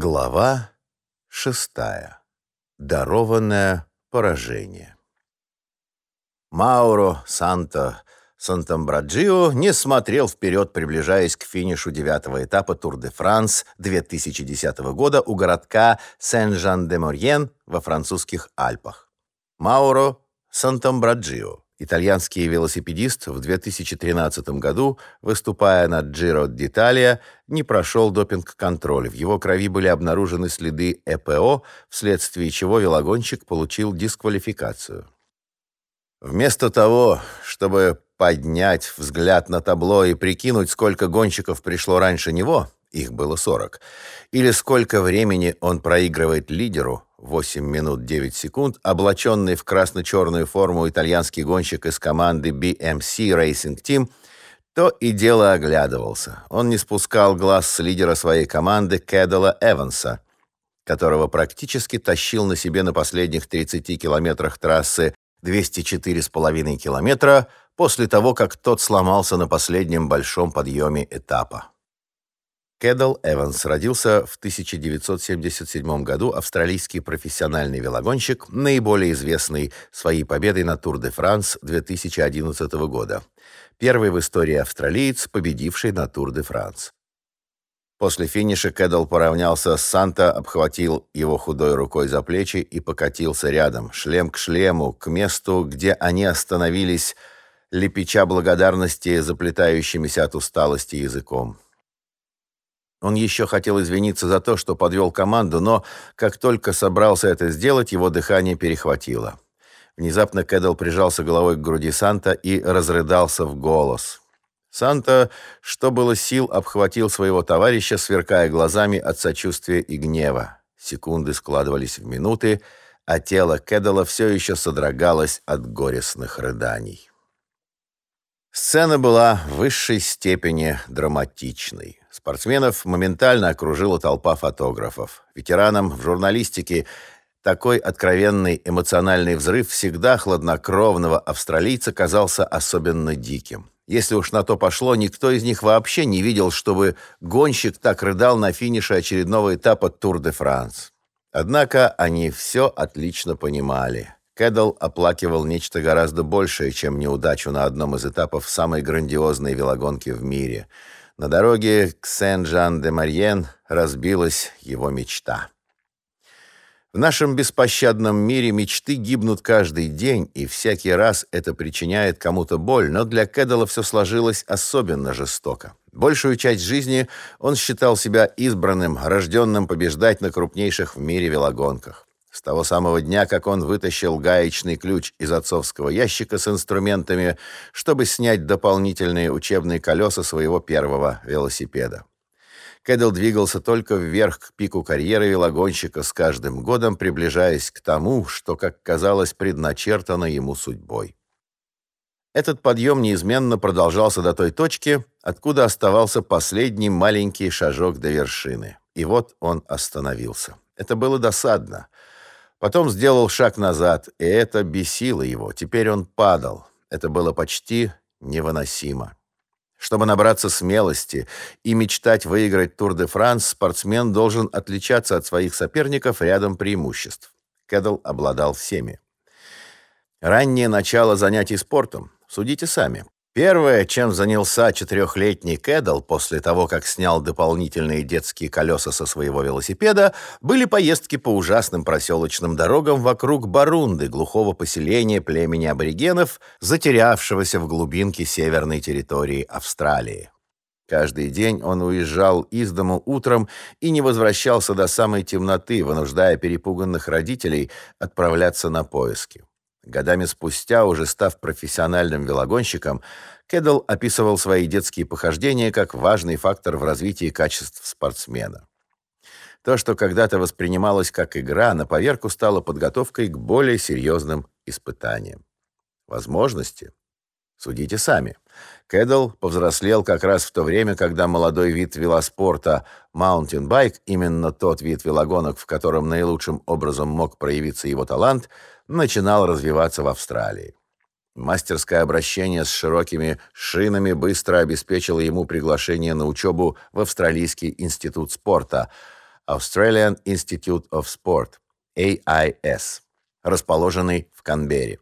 Глава шестая. Дарованное поражение. Мауро Санто Сантамбраджио не смотрел вперед, приближаясь к финишу девятого этапа Тур-де-Франс 2010 года у городка Сен-Жан-де-Морьен во французских Альпах. Мауро Сантамбраджио Итальянский велосипедист в 2013 году, выступая на Giro d'Italia, не прошел допинг-контроль. В его крови были обнаружены следы ЭПО, вследствие чего велогонщик получил дисквалификацию. Вместо того, чтобы поднять взгляд на табло и прикинуть, сколько гонщиков пришло раньше него, их было 40, или сколько времени он проигрывает лидеру, 8 минут 9 секунд, облаченный в красно-черную форму итальянский гонщик из команды BMC Racing Team, то и дело оглядывался. Он не спускал глаз с лидера своей команды Кэдела Эванса, которого практически тащил на себе на последних 30 километрах трассы 204,5 километра после того, как тот сломался на последнем большом подъеме этапа. Кэдел Эванс родился в 1977 году, австралийский профессиональный велогонщик, наиболее известный своей победой на Тур-де-Франс 2011 года. Первый в истории австралиец, победивший на Тур-де-Франс. После финиша Кэдел поравнялся с Санта, обхватил его худой рукой за плечи и покатился рядом, шлем к шлему, к месту, где они остановились, лепеча благодарности заплетающимися от усталости языком. Он еще хотел извиниться за то, что подвел команду, но как только собрался это сделать, его дыхание перехватило. Внезапно Кэддл прижался головой к груди Санта и разрыдался в голос. Санта, что было сил, обхватил своего товарища, сверкая глазами от сочувствия и гнева. Секунды складывались в минуты, а тело Кэддала все еще содрогалось от горестных рыданий. Сцена была в высшей степени драматичной. Спортсменов моментально окружила толпа фотографов. Ветеранам в журналистике такой откровенный эмоциональный взрыв всегда хладнокровного австралийца казался особенно диким. Если уж на то пошло, никто из них вообще не видел, чтобы гонщик так рыдал на финише очередного этапа Тур-де-Франс. Однако они все отлично понимали. Кэдел оплакивал нечто гораздо большее, чем неудачу на одном из этапов самой грандиозной велогонки в мире – на дороге к Сен-Жан-де-Морьен разбилась его мечта. В нашем беспощадном мире мечты гибнут каждый день, и всякий раз это причиняет кому-то боль, но для Кэддала все сложилось особенно жестоко. Большую часть жизни он считал себя избранным, рожденным побеждать на крупнейших в мире велогонках. С того самого дня, как он вытащил гаечный ключ из отцовского ящика с инструментами, чтобы снять дополнительные учебные колеса своего первого велосипеда. Кэддл двигался только вверх к пику карьеры велогонщика с каждым годом, приближаясь к тому, что, как казалось, предначертано ему судьбой. Этот подъем неизменно продолжался до той точки, откуда оставался последний маленький шажок до вершины. И вот он остановился. Это было досадно. Потом сделал шаг назад, и это бесило его. Теперь он падал. Это было почти невыносимо. Чтобы набраться смелости и мечтать выиграть Тур-де-Франс, спортсмен должен отличаться от своих соперников рядом преимуществ. Кэдел обладал всеми. Раннее начало занятий спортом. Судите сами. Первое, чем занялся четырехлетний Кэдел после того, как снял дополнительные детские колеса со своего велосипеда, были поездки по ужасным проселочным дорогам вокруг Барунды, глухого поселения племени аборигенов, затерявшегося в глубинке северной территории Австралии. Каждый день он уезжал из дому утром и не возвращался до самой темноты, вынуждая перепуганных родителей отправляться на поиски. Годами спустя, уже став профессиональным велогонщиком, Кэддл описывал свои детские похождения как важный фактор в развитии качеств спортсмена. То, что когда-то воспринималось как игра, на поверку стало подготовкой к более серьезным испытаниям. Возможности? Судите сами. Кэдел повзрослел как раз в то время, когда молодой вид велоспорта маунтинбайк, именно тот вид велогонок, в котором наилучшим образом мог проявиться его талант, начинал развиваться в Австралии. Мастерское обращение с широкими шинами быстро обеспечило ему приглашение на учебу в Австралийский институт спорта, Australian Institute of Sport, AIS, расположенный в Канберре.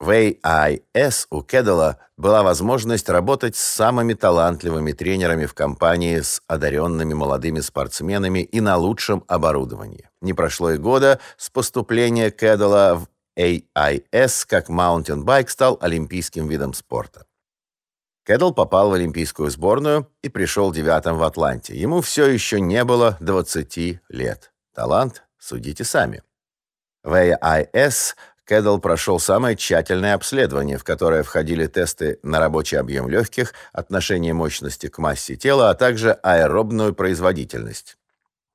В AIS у Кэдела была возможность работать с самыми талантливыми тренерами в компании с одаренными молодыми спортсменами и на лучшем оборудовании. Не прошло и года с поступления Кэдела в AIS, как маунтинбайк стал олимпийским видом спорта. Кэдел попал в олимпийскую сборную и пришел девятым в Атланте. Ему все еще не было 20 лет. Талант судите сами. В AIS Кэдл прошел самое тщательное обследование, в которое входили тесты на рабочий объем легких, отношение мощности к массе тела, а также аэробную производительность.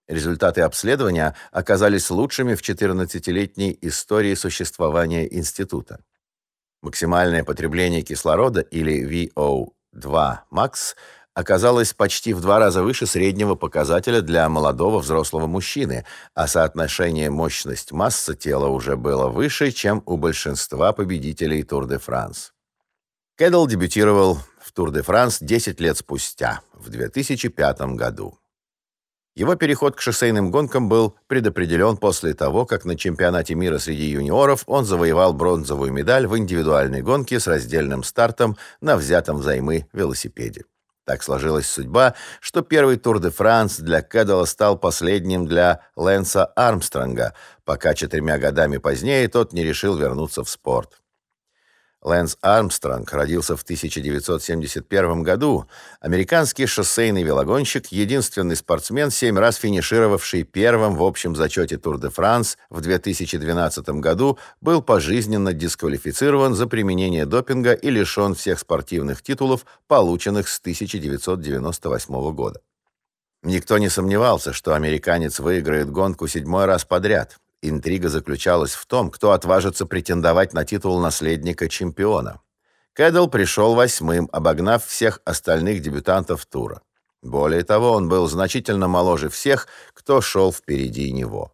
Результаты обследования оказались лучшими в 14-летней истории существования института. Максимальное потребление кислорода или VO2 max оказалось почти в два раза выше среднего показателя для молодого взрослого мужчины, а соотношение мощность-масса тела уже было выше, чем у большинства победителей Тур-де-Франс. Кэдел дебютировал в Тур-де-Франс 10 лет спустя, в 2005 году. Его переход к шоссейным гонкам был предопределен после того, как на чемпионате мира среди юниоров он завоевал бронзовую медаль в индивидуальной гонке с раздельным стартом на взятом взаймы велосипеде. Так сложилась судьба, что первый Тур де Франс для Кэдела стал последним для Лэнса Армстронга, пока четырьмя годами позднее тот не решил вернуться в спорт. Лэнс Армстронг родился в 1971 году. Американский шоссейный велогонщик, единственный спортсмен, семь раз финишировавший первым в общем зачете Тур-де-Франс в 2012 году, был пожизненно дисквалифицирован за применение допинга и лишен всех спортивных титулов, полученных с 1998 года. Никто не сомневался, что американец выиграет гонку седьмой раз подряд. Интрига заключалась в том, кто отважится претендовать на титул наследника чемпиона. Кэдл пришел восьмым, обогнав всех остальных дебютантов тура. Более того, он был значительно моложе всех, кто шел впереди него.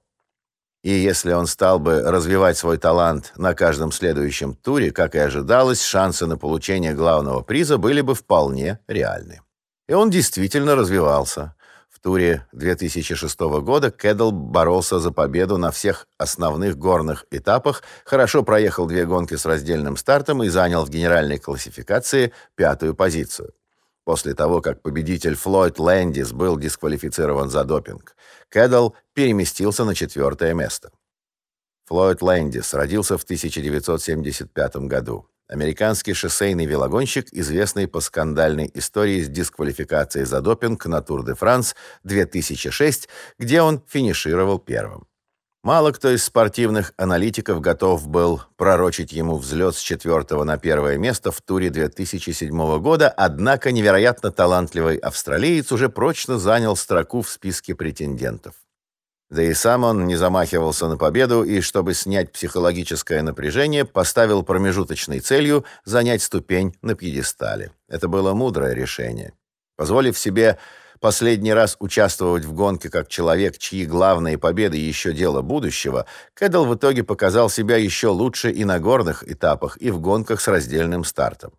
И если он стал бы развивать свой талант на каждом следующем туре, как и ожидалось, шансы на получение главного приза были бы вполне реальны. И он действительно развивался. В туре 2006 года Кэдел боролся за победу на всех основных горных этапах, хорошо проехал две гонки с раздельным стартом и занял в генеральной классификации пятую позицию. После того, как победитель Флойд Лэндис был дисквалифицирован за допинг, Кэдел переместился на четвертое место. Флойд Лэндис родился в 1975 году. Американский шоссейный велогонщик, известный по скандальной истории с дисквалификацией за допинг на Тур-де-Франс 2006, где он финишировал первым. Мало кто из спортивных аналитиков готов был пророчить ему взлет с четвертого на первое место в туре 2007 года, однако невероятно талантливый австралиец уже прочно занял строку в списке претендентов. Да и сам он не замахивался на победу и, чтобы снять психологическое напряжение, поставил промежуточной целью занять ступень на пьедестале. Это было мудрое решение. Позволив себе последний раз участвовать в гонке как человек, чьи главные победы еще дело будущего, Кэдл в итоге показал себя еще лучше и на горных этапах, и в гонках с раздельным стартом.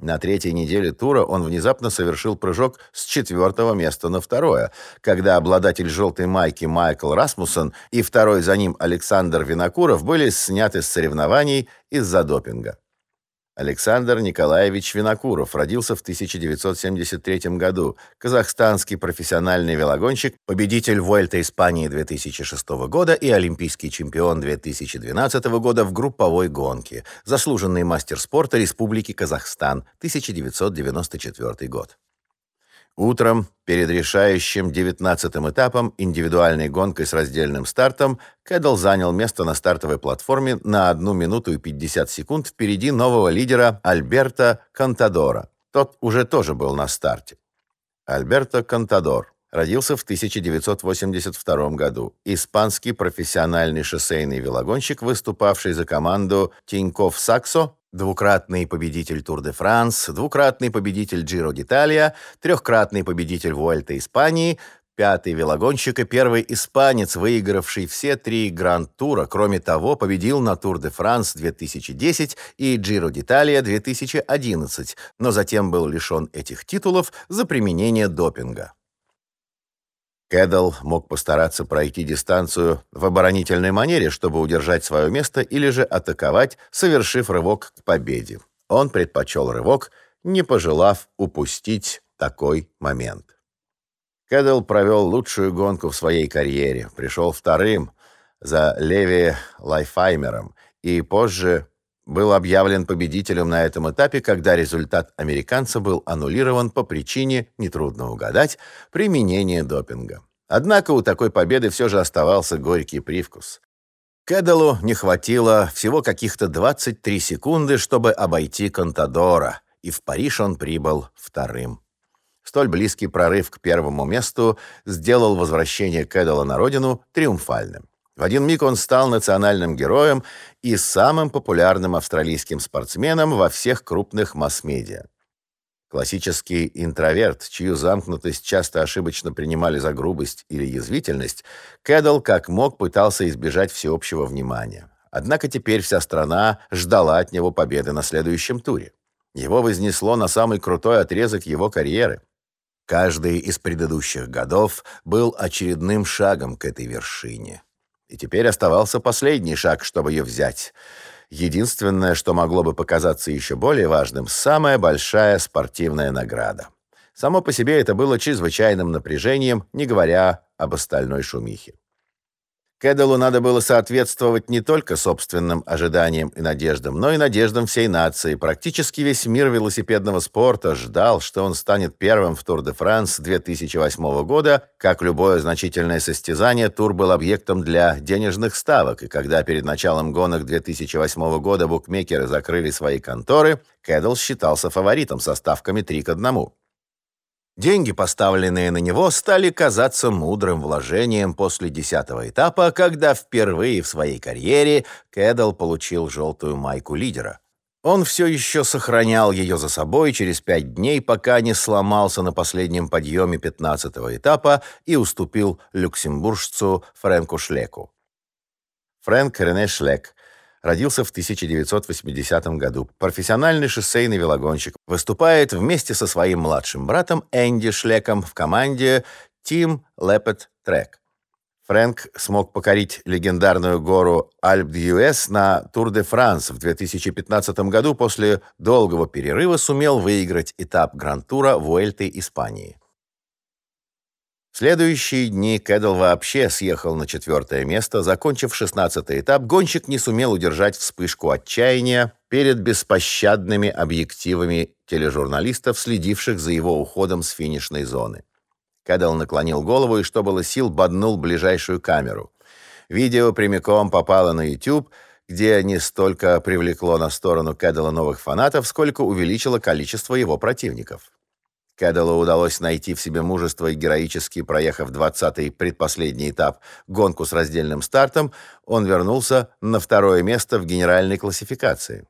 На третьей неделе тура он внезапно совершил прыжок с четвертого места на второе, когда обладатель желтой майки Майкл Расмуссен и второй за ним Александр Винокуров были сняты с соревнований из-за допинга. Александр Николаевич Винокуров родился в 1973 году, казахстанский профессиональный велогонщик, победитель Vuelta Испании 2006 года и олимпийский чемпион 2012 года в групповой гонке, заслуженный мастер спорта Республики Казахстан 1994 год. Утром, перед решающим девятнадцатым этапом, индивидуальной гонкой с раздельным стартом, Кэдл занял место на стартовой платформе на 1 минуту и 50 секунд впереди нового лидера Альберта Кантадора. Тот уже тоже был на старте. Альберто Контадор родился в 1982 году. Испанский профессиональный шоссейный велогонщик, выступавший за команду Тинькофф Саксо двукратный победитель Тур-де-Франс, двукратный победитель Джиро d'Italia, трехкратный победитель Вуэльты Испании, пятый велогонщик и первый испанец, выигравший все три Гранд-тура. Кроме того, победил на Тур-де-Франс 2010 и Джиро d'Italia 2011, но затем был лишен этих титулов за применение допинга. Кэдл мог постараться пройти дистанцию в оборонительной манере, чтобы удержать свое место, или же атаковать, совершив рывок к победе. Он предпочел рывок, не пожелав упустить такой момент. Кэдл провел лучшую гонку в своей карьере, пришел вторым за Леви Лайфаймером и позже был объявлен победителем на этом этапе, когда результат американца был аннулирован по причине, нетрудно угадать, применения допинга. Однако у такой победы все же оставался горький привкус. Кэдалу не хватило всего каких-то 23 секунды, чтобы обойти Контадора, и в Париж он прибыл вторым. Столь близкий прорыв к первому месту сделал возвращение Кэдала на родину триумфальным. В один миг он стал национальным героем и самым популярным австралийским спортсменом во всех крупных масс-медиа. Классический интроверт, чью замкнутость часто ошибочно принимали за грубость или язвительность, Кэдл как мог пытался избежать всеобщего внимания. Однако теперь вся страна ждала от него победы на следующем туре. Его вознесло на самый крутой отрезок его карьеры. Каждый из предыдущих годов был очередным шагом к этой вершине. И теперь оставался последний шаг, чтобы ее взять. Единственное, что могло бы показаться еще более важным, самая большая спортивная награда. Само по себе это было чрезвычайным напряжением, не говоря об остальной шумихе. Кэделу надо было соответствовать не только собственным ожиданиям и надеждам, но и надеждам всей нации. Практически весь мир велосипедного спорта ждал, что он станет первым в Тур-де-Франс 2008 года. Как любое значительное состязание, тур был объектом для денежных ставок, и когда перед началом гонок 2008 года букмекеры закрыли свои конторы, Кэдел считался фаворитом со ставками 3 к 1. Деньги, поставленные на него, стали казаться мудрым вложением после десятого этапа, когда впервые в своей карьере Кэдл получил желтую майку лидера. Он все еще сохранял ее за собой через пять дней, пока не сломался на последнем подъеме пятнадцатого этапа и уступил люксембуржцу Фрэнку Шлеку. Фрэнк Рене Шлек родился в 1980 году. Профессиональный шоссейный велогонщик. Выступает вместе со своим младшим братом Энди Шлеком в команде Team Leopard Trek. Фрэнк смог покорить легендарную гору Альп-д'Юэс на Тур-де-Франс в 2015 году. После долгого перерыва сумел выиграть этап Гран-тура Вуэльты Испании. В следующие дни Кэдел вообще съехал на четвертое место. Закончив шестнадцатый этап, гонщик не сумел удержать вспышку отчаяния перед беспощадными объективами тележурналистов, следивших за его уходом с финишной зоны. Кэдл наклонил голову и, что было сил, боднул ближайшую камеру. Видео прямиком попало на YouTube, где не столько привлекло на сторону Кэддала новых фанатов, сколько увеличило количество его противников. Кэдалу удалось найти в себе мужество и героически проехав 20-й предпоследний этап, гонку с раздельным стартом, он вернулся на второе место в генеральной классификации.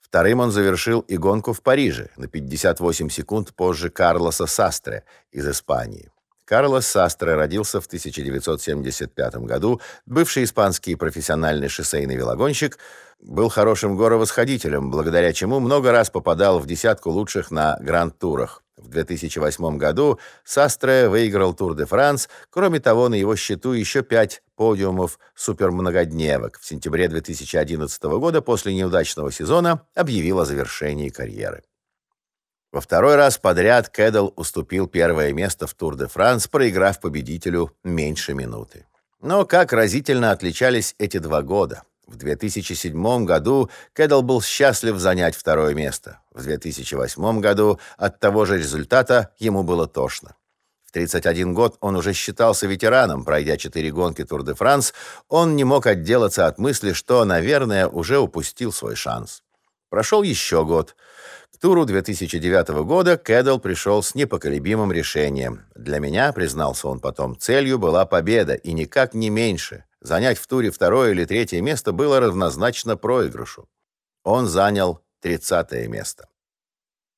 Вторым он завершил и гонку в Париже на 58 секунд позже Карлоса Састре из Испании. Карлос Састре родился в 1975 году, бывший испанский профессиональный шоссейный велогонщик, был хорошим горовосходителем, благодаря чему много раз попадал в десятку лучших на гранд-турах. В 2008 году Састре выиграл Тур де Франс, кроме того, на его счету еще пять подиумов супермногодневок. В сентябре 2011 года после неудачного сезона объявил о завершении карьеры. Во второй раз подряд Кэдел уступил первое место в Тур-де-Франс, проиграв победителю меньше минуты. Но как разительно отличались эти два года. В 2007 году Кэдел был счастлив занять второе место. В 2008 году от того же результата ему было тошно. В 31 год он уже считался ветераном, пройдя четыре гонки Тур-де-Франс, он не мог отделаться от мысли, что, наверное, уже упустил свой шанс. Прошел еще год – туру 2009 года Кэдл пришел с непоколебимым решением. Для меня, признался он потом, целью была победа, и никак не меньше. Занять в туре второе или третье место было равнозначно проигрышу. Он занял 30 место.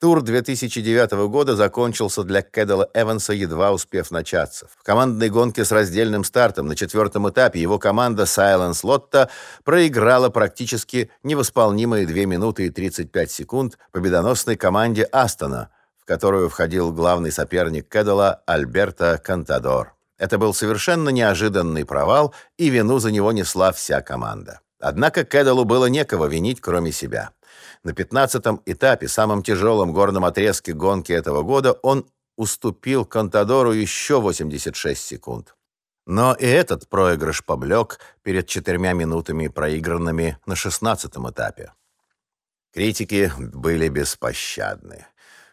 Тур 2009 года закончился для Кэддала Эванса, едва успев начаться. В командной гонке с раздельным стартом на четвертом этапе его команда Silence Lotto проиграла практически невосполнимые 2 минуты и 35 секунд победоносной команде Астона, в которую входил главный соперник Кэддала Альберто Кантадор. Это был совершенно неожиданный провал, и вину за него несла вся команда. Однако Кэддалу было некого винить, кроме себя. На пятнадцатом этапе, самом тяжелом горном отрезке гонки этого года, он уступил Контадору еще 86 секунд. Но и этот проигрыш поблек перед четырьмя минутами, проигранными на шестнадцатом этапе. Критики были беспощадны.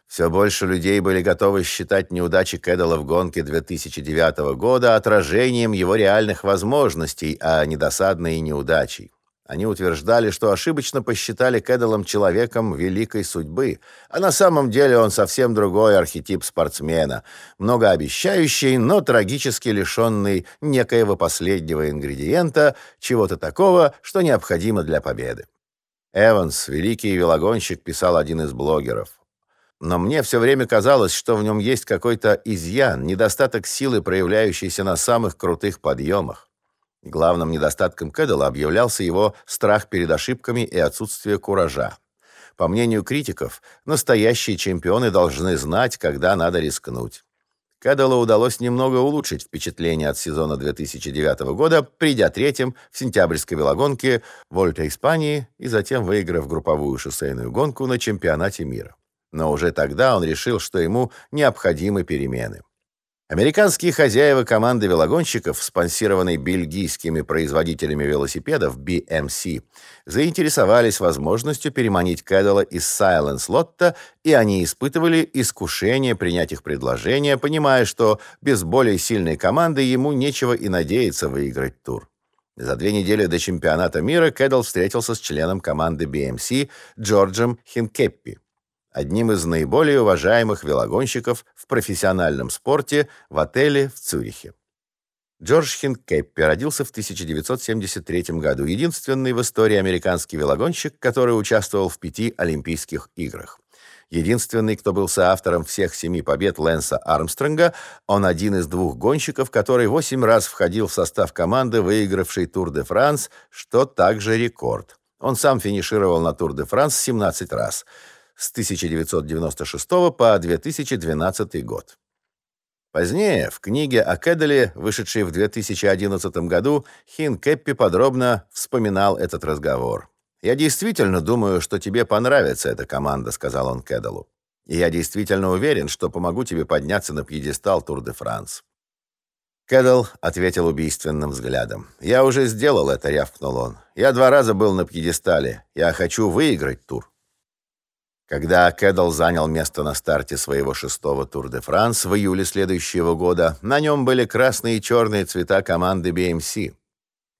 Все больше людей были готовы считать неудачи Кэддала в гонке 2009 года отражением его реальных возможностей, а не досадной неудачей. Они утверждали, что ошибочно посчитали Кэддалом человеком великой судьбы, а на самом деле он совсем другой архетип спортсмена, многообещающий, но трагически лишенный некоего последнего ингредиента, чего-то такого, что необходимо для победы. Эванс, великий велогонщик, писал один из блогеров. Но мне все время казалось, что в нем есть какой-то изъян, недостаток силы, проявляющийся на самых крутых подъемах. Главным недостатком Кэддала объявлялся его страх перед ошибками и отсутствие куража. По мнению критиков, настоящие чемпионы должны знать, когда надо рискнуть. Кэддалу удалось немного улучшить впечатление от сезона 2009 года, придя третьим в сентябрьской велогонке Вольта Испании и затем выиграв групповую шоссейную гонку на чемпионате мира. Но уже тогда он решил, что ему необходимы перемены. Американские хозяева команды велогонщиков, спонсированной бельгийскими производителями велосипедов BMC, заинтересовались возможностью переманить Кэддала из Silence Лотта, и они испытывали искушение принять их предложение, понимая, что без более сильной команды ему нечего и надеяться выиграть тур. За две недели до чемпионата мира Кэддл встретился с членом команды BMC Джорджем Хинкеппи одним из наиболее уважаемых велогонщиков в профессиональном спорте в отеле в Цюрихе. Джордж Хинкеппи родился в 1973 году, единственный в истории американский велогонщик, который участвовал в пяти Олимпийских играх. Единственный, кто был соавтором всех семи побед Лэнса Армстронга, он один из двух гонщиков, который восемь раз входил в состав команды, выигравшей Тур-де-Франс, что также рекорд. Он сам финишировал на Тур-де-Франс 17 раз – с 1996 по 2012 год. Позднее, в книге о Кэделе, вышедшей в 2011 году, Хинкэпи подробно вспоминал этот разговор. «Я действительно думаю, что тебе понравится эта команда», — сказал он Кэделу. «И я действительно уверен, что помогу тебе подняться на пьедестал Тур-де-Франс». Кэдел ответил убийственным взглядом. «Я уже сделал это», — рявкнул он. «Я два раза был на пьедестале. Я хочу выиграть тур». Когда Кэдел занял место на старте своего шестого Тур-де-Франс в июле следующего года, на нем были красные и черные цвета команды BMC.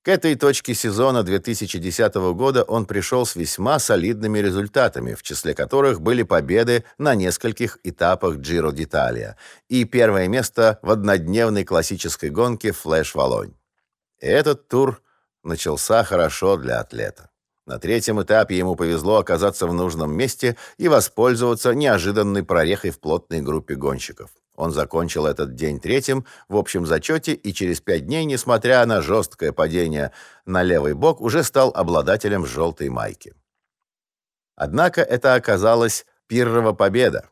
К этой точке сезона 2010 года он пришел с весьма солидными результатами, в числе которых были победы на нескольких этапах Giro d'Italia и первое место в однодневной классической гонке Флэш Волонь. Этот тур начался хорошо для атлета. На третьем этапе ему повезло оказаться в нужном месте и воспользоваться неожиданной прорехой в плотной группе гонщиков. Он закончил этот день третьим в общем зачете и через пять дней, несмотря на жесткое падение на левый бок, уже стал обладателем желтой майки. Однако это оказалась пиррова победа.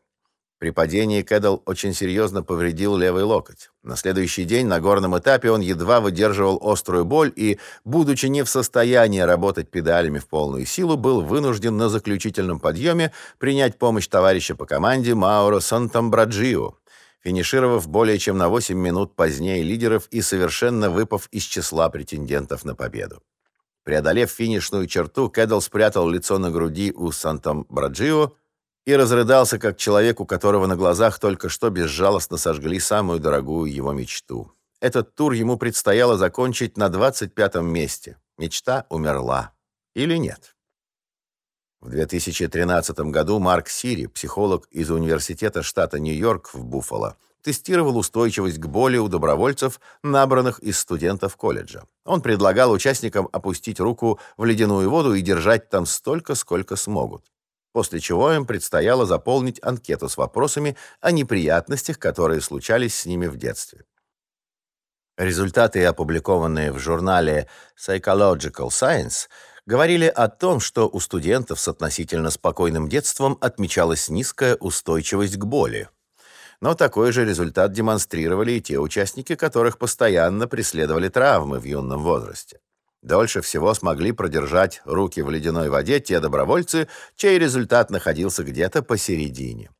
При падении Кэддл очень серьезно повредил левый локоть. На следующий день на горном этапе он едва выдерживал острую боль и, будучи не в состоянии работать педалями в полную силу, был вынужден на заключительном подъеме принять помощь товарища по команде Мауро Сантамбраджио, финишировав более чем на 8 минут позднее лидеров и совершенно выпав из числа претендентов на победу. Преодолев финишную черту, Кэддл спрятал лицо на груди у Сантамбраджио, и разрыдался, как человек, у которого на глазах только что безжалостно сожгли самую дорогую его мечту. Этот тур ему предстояло закончить на 25-м месте. Мечта умерла. Или нет? В 2013 году Марк Сири, психолог из университета штата Нью-Йорк в Буффало, тестировал устойчивость к боли у добровольцев, набранных из студентов колледжа. Он предлагал участникам опустить руку в ледяную воду и держать там столько, сколько смогут после чего им предстояло заполнить анкету с вопросами о неприятностях, которые случались с ними в детстве. Результаты, опубликованные в журнале Psychological Science, говорили о том, что у студентов с относительно спокойным детством отмечалась низкая устойчивость к боли. Но такой же результат демонстрировали и те участники, которых постоянно преследовали травмы в юном возрасте. Дольше всего смогли продержать руки в ледяной воде те добровольцы, чей результат находился где-то посередине.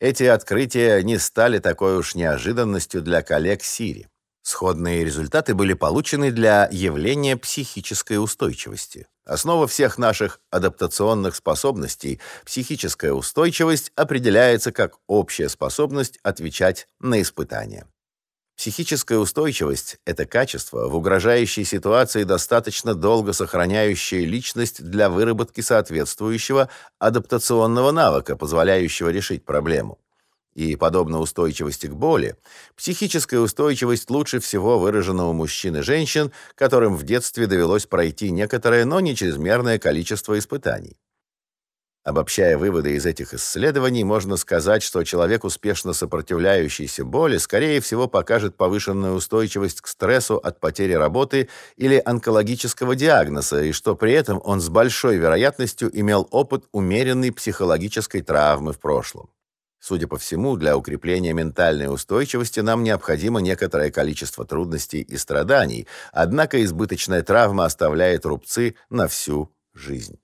Эти открытия не стали такой уж неожиданностью для коллег Сири. Сходные результаты были получены для явления психической устойчивости. Основа всех наших адаптационных способностей, психическая устойчивость, определяется как общая способность отвечать на испытания. Психическая устойчивость – это качество, в угрожающей ситуации достаточно долго сохраняющее личность для выработки соответствующего адаптационного навыка, позволяющего решить проблему. И, подобно устойчивости к боли, психическая устойчивость лучше всего выражена у мужчин и женщин, которым в детстве довелось пройти некоторое, но не чрезмерное количество испытаний. Обобщая выводы из этих исследований, можно сказать, что человек, успешно сопротивляющийся боли, скорее всего покажет повышенную устойчивость к стрессу от потери работы или онкологического диагноза, и что при этом он с большой вероятностью имел опыт умеренной психологической травмы в прошлом. Судя по всему, для укрепления ментальной устойчивости нам необходимо некоторое количество трудностей и страданий, однако избыточная травма оставляет рубцы на всю жизнь.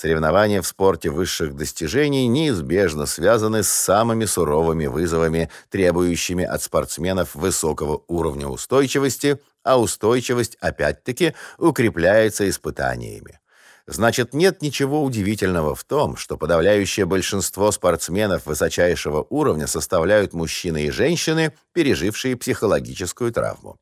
Соревнования в спорте высших достижений неизбежно связаны с самыми суровыми вызовами, требующими от спортсменов высокого уровня устойчивости, а устойчивость, опять-таки, укрепляется испытаниями. Значит, нет ничего удивительного в том, что подавляющее большинство спортсменов высочайшего уровня составляют мужчины и женщины, пережившие психологическую травму.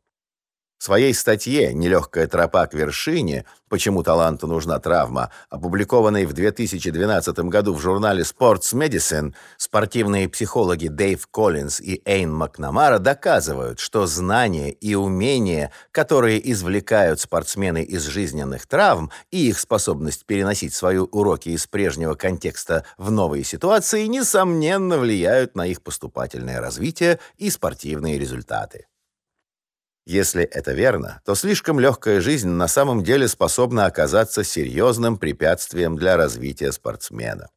В своей статье «Нелегкая тропа к вершине. Почему таланту нужна травма», опубликованной в 2012 году в журнале Sports Medicine, спортивные психологи Дэйв Коллинз и Эйн Макнамара доказывают, что знания и умения, которые извлекают спортсмены из жизненных травм и их способность переносить свои уроки из прежнего контекста в новые ситуации, несомненно влияют на их поступательное развитие и спортивные результаты. Если это верно, то слишком легкая жизнь на самом деле способна оказаться серьезным препятствием для развития спортсмена.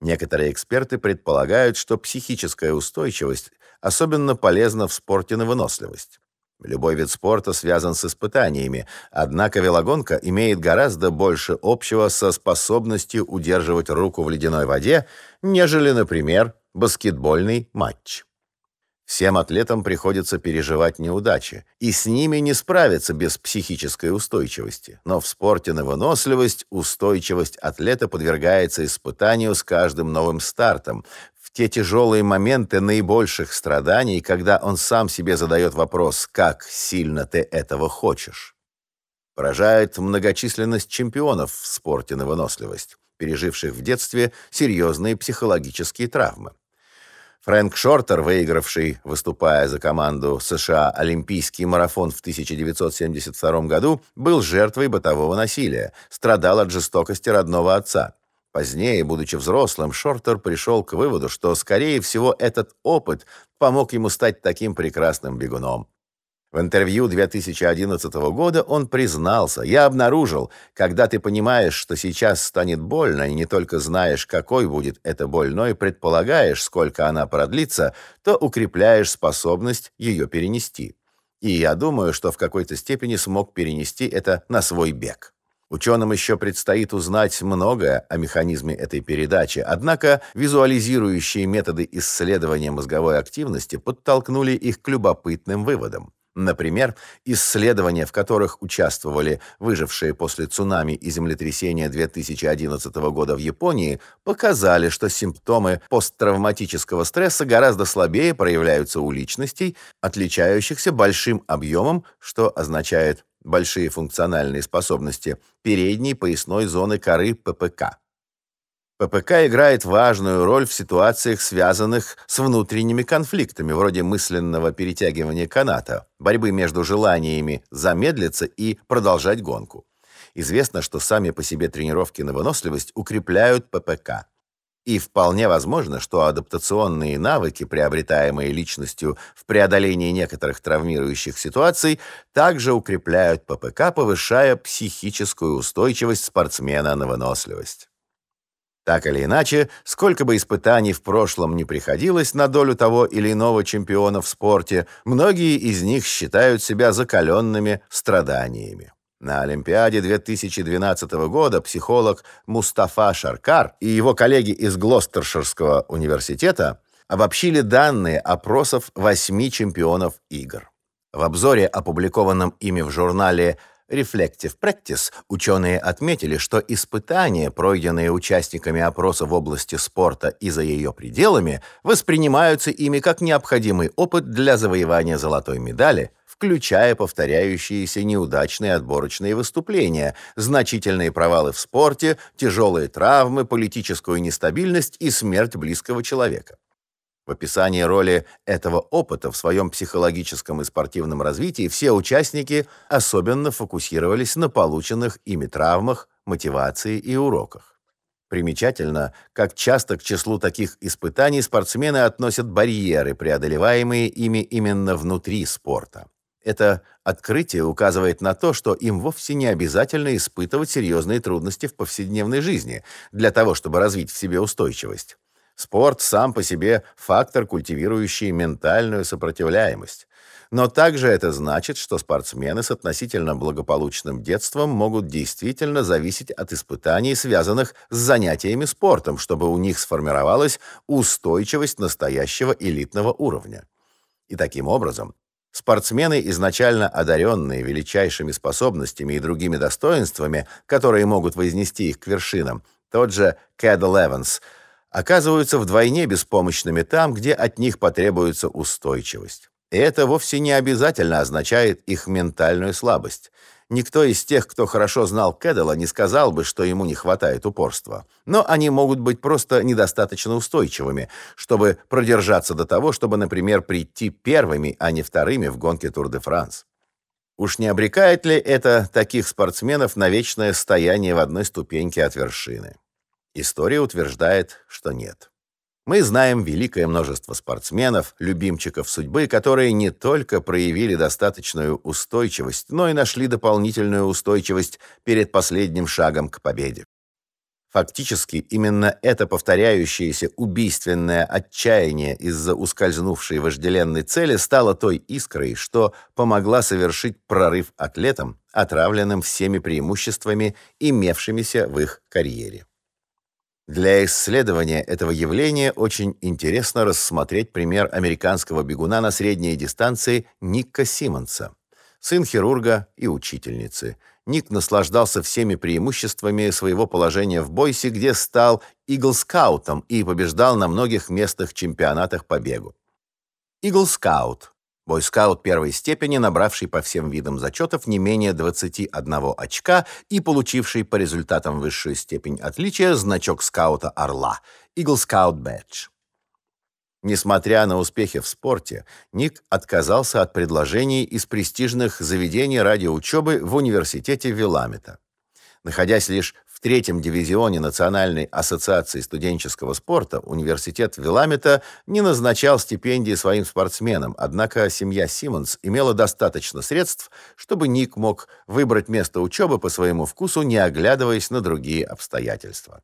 Некоторые эксперты предполагают, что психическая устойчивость особенно полезна в спорте на выносливость. Любой вид спорта связан с испытаниями, однако велогонка имеет гораздо больше общего со способностью удерживать руку в ледяной воде, нежели, например, баскетбольный матч. Всем атлетам приходится переживать неудачи, и с ними не справиться без психической устойчивости. Но в спорте на выносливость устойчивость атлета подвергается испытанию с каждым новым стартом. В те тяжелые моменты наибольших страданий, когда он сам себе задает вопрос «как сильно ты этого хочешь?». Поражает многочисленность чемпионов в спорте на выносливость, переживших в детстве серьезные психологические травмы. Фрэнк Шортер, выигравший, выступая за команду США Олимпийский марафон в 1972 году, был жертвой бытового насилия, страдал от жестокости родного отца. Позднее, будучи взрослым, Шортер пришел к выводу, что, скорее всего, этот опыт помог ему стать таким прекрасным бегуном. В интервью 2011 года он признался: "Я обнаружил, когда ты понимаешь, что сейчас станет больно, и не только знаешь, какой будет эта боль, но и предполагаешь, сколько она продлится, то укрепляешь способность ее перенести". И я думаю, что в какой-то степени смог перенести это на свой бег. Ученым еще предстоит узнать многое о механизме этой передачи, однако визуализирующие методы исследования мозговой активности подтолкнули их к любопытным выводам. Например, исследования, в которых участвовали выжившие после цунами и землетрясения 2011 года в Японии, показали, что симптомы посттравматического стресса гораздо слабее проявляются у личностей, отличающихся большим объемом, что означает большие функциональные способности передней поясной зоны коры ППК. ППК играет важную роль в ситуациях, связанных с внутренними конфликтами, вроде мысленного перетягивания каната, борьбы между желаниями замедлиться и продолжать гонку. Известно, что сами по себе тренировки на выносливость укрепляют ППК. И вполне возможно, что адаптационные навыки, приобретаемые личностью в преодолении некоторых травмирующих ситуаций, также укрепляют ППК, повышая психическую устойчивость спортсмена на выносливость. Так или иначе, сколько бы испытаний в прошлом не приходилось на долю того или иного чемпиона в спорте, многие из них считают себя закаленными страданиями. На Олимпиаде 2012 года психолог Мустафа Шаркар и его коллеги из Глостерширского университета обобщили данные опросов восьми чемпионов игр. В обзоре, опубликованном ими в журнале Reflective Practice, ученые отметили, что испытания, пройденные участниками опроса в области спорта и за ее пределами, воспринимаются ими как необходимый опыт для завоевания золотой медали – включая повторяющиеся неудачные отборочные выступления, значительные провалы в спорте, тяжелые травмы, политическую нестабильность и смерть близкого человека. В описании роли этого опыта в своем психологическом и спортивном развитии все участники особенно фокусировались на полученных ими травмах, мотивации и уроках. Примечательно, как часто к числу таких испытаний спортсмены относят барьеры, преодолеваемые ими именно внутри спорта. Это открытие указывает на то, что им вовсе не обязательно испытывать серьезные трудности в повседневной жизни для того, чтобы развить в себе устойчивость. Спорт сам по себе фактор, культивирующий ментальную сопротивляемость. Но также это значит, что спортсмены с относительно благополучным детством могут действительно зависеть от испытаний, связанных с занятиями спортом, чтобы у них сформировалась устойчивость настоящего элитного уровня. И таким образом, Спортсмены, изначально одаренные величайшими способностями и другими достоинствами, которые могут вознести их к вершинам, тот же Кэдел Эванс, оказываются вдвойне беспомощными там, где от них потребуется устойчивость. И это вовсе не обязательно означает их ментальную слабость. Никто из тех, кто хорошо знал Кэдела, не сказал бы, что ему не хватает упорства. Но они могут быть просто недостаточно устойчивыми, чтобы продержаться до того, чтобы, например, прийти первыми, а не вторыми в гонке Тур-де-Франс. Уж не обрекает ли это таких спортсменов на вечное стояние в одной ступеньке от вершины? История утверждает, что нет. Мы знаем великое множество спортсменов, любимчиков судьбы, которые не только проявили достаточную устойчивость, но и нашли дополнительную устойчивость перед последним шагом к победе. Фактически, именно это повторяющееся убийственное отчаяние из-за ускользнувшей вожделенной цели стало той искрой, что помогла совершить прорыв атлетам, отравленным всеми преимуществами, имевшимися в их карьере. Для исследования этого явления очень интересно рассмотреть пример американского бегуна на средней дистанции Ника Симмонса, сын хирурга и учительницы. Ник наслаждался всеми преимуществами своего положения в Бойсе, где стал игл-скаутом и побеждал на многих местных чемпионатах по бегу. Игл-скаут бойскаут первой степени, набравший по всем видам зачетов не менее 21 очка и получивший по результатам высшую степень отличия значок скаута «Орла» Eagle Scout Badge. Несмотря на успехи в спорте, Ник отказался от предложений из престижных заведений ради учебы в университете Виламета. Находясь лишь в третьем дивизионе Национальной ассоциации студенческого спорта университет Виламета не назначал стипендии своим спортсменам, однако семья Симмонс имела достаточно средств, чтобы Ник мог выбрать место учебы по своему вкусу, не оглядываясь на другие обстоятельства.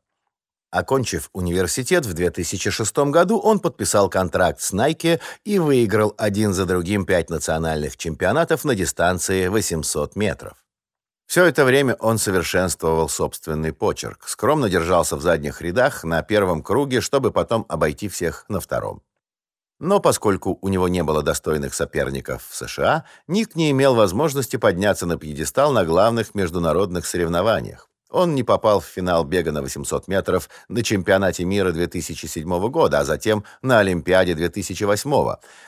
Окончив университет в 2006 году, он подписал контракт с Nike и выиграл один за другим пять национальных чемпионатов на дистанции 800 метров. Все это время он совершенствовал собственный почерк, скромно держался в задних рядах на первом круге, чтобы потом обойти всех на втором. Но поскольку у него не было достойных соперников в США, Ник не имел возможности подняться на пьедестал на главных международных соревнованиях. Он не попал в финал бега на 800 метров на чемпионате мира 2007 года, а затем на Олимпиаде 2008,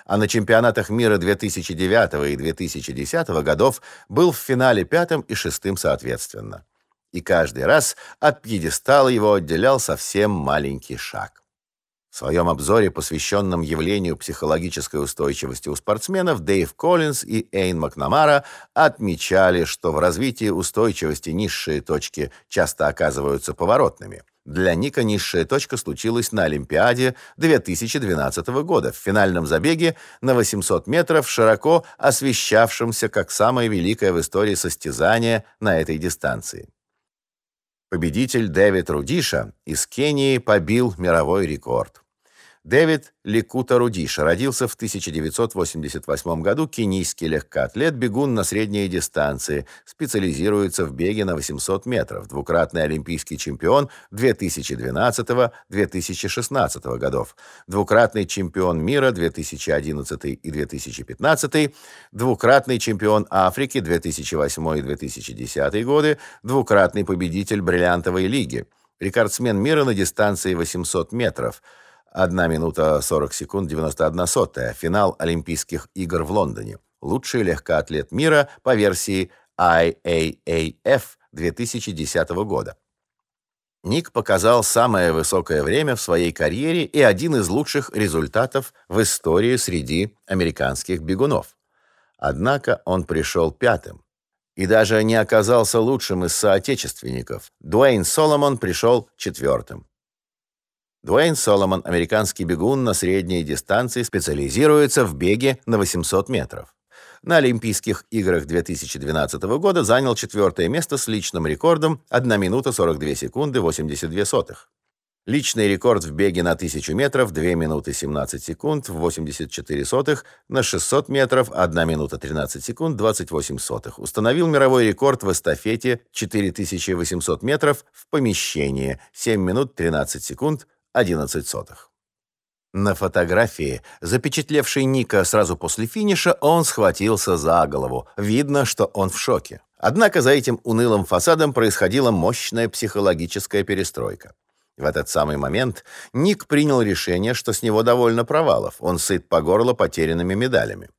а на чемпионатах мира 2009 и 2010 годов был в финале пятым и шестым соответственно. И каждый раз от пьедестала его отделял совсем маленький шаг. В своем обзоре, посвященном явлению психологической устойчивости у спортсменов, Дэйв Коллинз и Эйн Макнамара отмечали, что в развитии устойчивости низшие точки часто оказываются поворотными. Для Ника низшая точка случилась на Олимпиаде 2012 года в финальном забеге на 800 метров, широко освещавшемся как самое великое в истории состязание на этой дистанции. Победитель Дэвид Рудиша из Кении побил мировой рекорд. Дэвид Ликута Рудиша родился в 1988 году, кенийский легкоатлет, бегун на средней дистанции, специализируется в беге на 800 метров, двукратный олимпийский чемпион 2012-2016 годов, двукратный чемпион мира 2011 и 2015, двукратный чемпион Африки 2008 и 2010 годы, двукратный победитель бриллиантовой лиги, рекордсмен мира на дистанции 800 метров – 1 минута 40 секунд 91 сотая. Финал Олимпийских игр в Лондоне. Лучший легкоатлет мира по версии IAAF 2010 года. Ник показал самое высокое время в своей карьере и один из лучших результатов в истории среди американских бегунов. Однако он пришел пятым и даже не оказался лучшим из соотечественников. Дуэйн Соломон пришел четвертым. Дуэйн Соломон, американский бегун на средней дистанции, специализируется в беге на 800 метров. На Олимпийских играх 2012 года занял четвертое место с личным рекордом 1 минута 42 секунды 82 сотых. Личный рекорд в беге на 1000 метров 2 минуты 17 секунд 84 сотых, на 600 метров 1 минута 13 секунд 28 сотых. Установил мировой рекорд в эстафете 4800 метров в помещении 7 минут 13 секунд 11 сотых. На фотографии, запечатлевшей Ника сразу после финиша, он схватился за голову. Видно, что он в шоке. Однако за этим унылым фасадом происходила мощная психологическая перестройка. В этот самый момент Ник принял решение, что с него довольно провалов. Он сыт по горло потерянными медалями.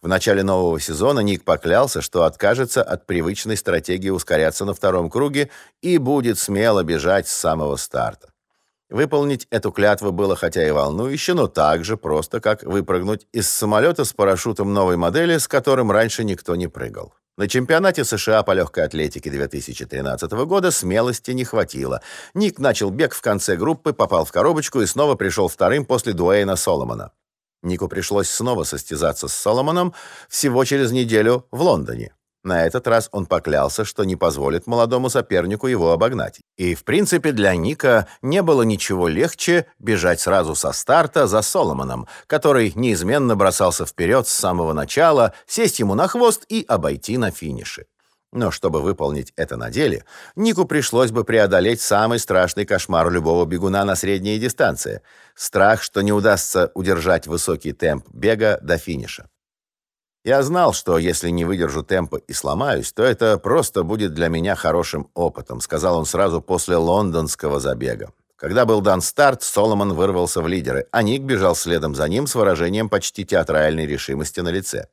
В начале нового сезона Ник поклялся, что откажется от привычной стратегии ускоряться на втором круге и будет смело бежать с самого старта. Выполнить эту клятву было хотя и волнующе, но так же просто, как выпрыгнуть из самолета с парашютом новой модели, с которым раньше никто не прыгал. На чемпионате США по легкой атлетике 2013 года смелости не хватило. Ник начал бег в конце группы, попал в коробочку и снова пришел вторым после Дуэйна Соломона. Нику пришлось снова состязаться с Соломоном всего через неделю в Лондоне. На этот раз он поклялся, что не позволит молодому сопернику его обогнать. И, в принципе, для Ника не было ничего легче бежать сразу со старта за Соломоном, который неизменно бросался вперед с самого начала, сесть ему на хвост и обойти на финише. Но чтобы выполнить это на деле, Нику пришлось бы преодолеть самый страшный кошмар любого бегуна на средней дистанции — страх, что не удастся удержать высокий темп бега до финиша. Я знал, что если не выдержу темпа и сломаюсь, то это просто будет для меня хорошим опытом, сказал он сразу после лондонского забега. Когда был дан старт, Соломон вырвался в лидеры, а Ник бежал следом за ним с выражением почти театральной решимости на лице.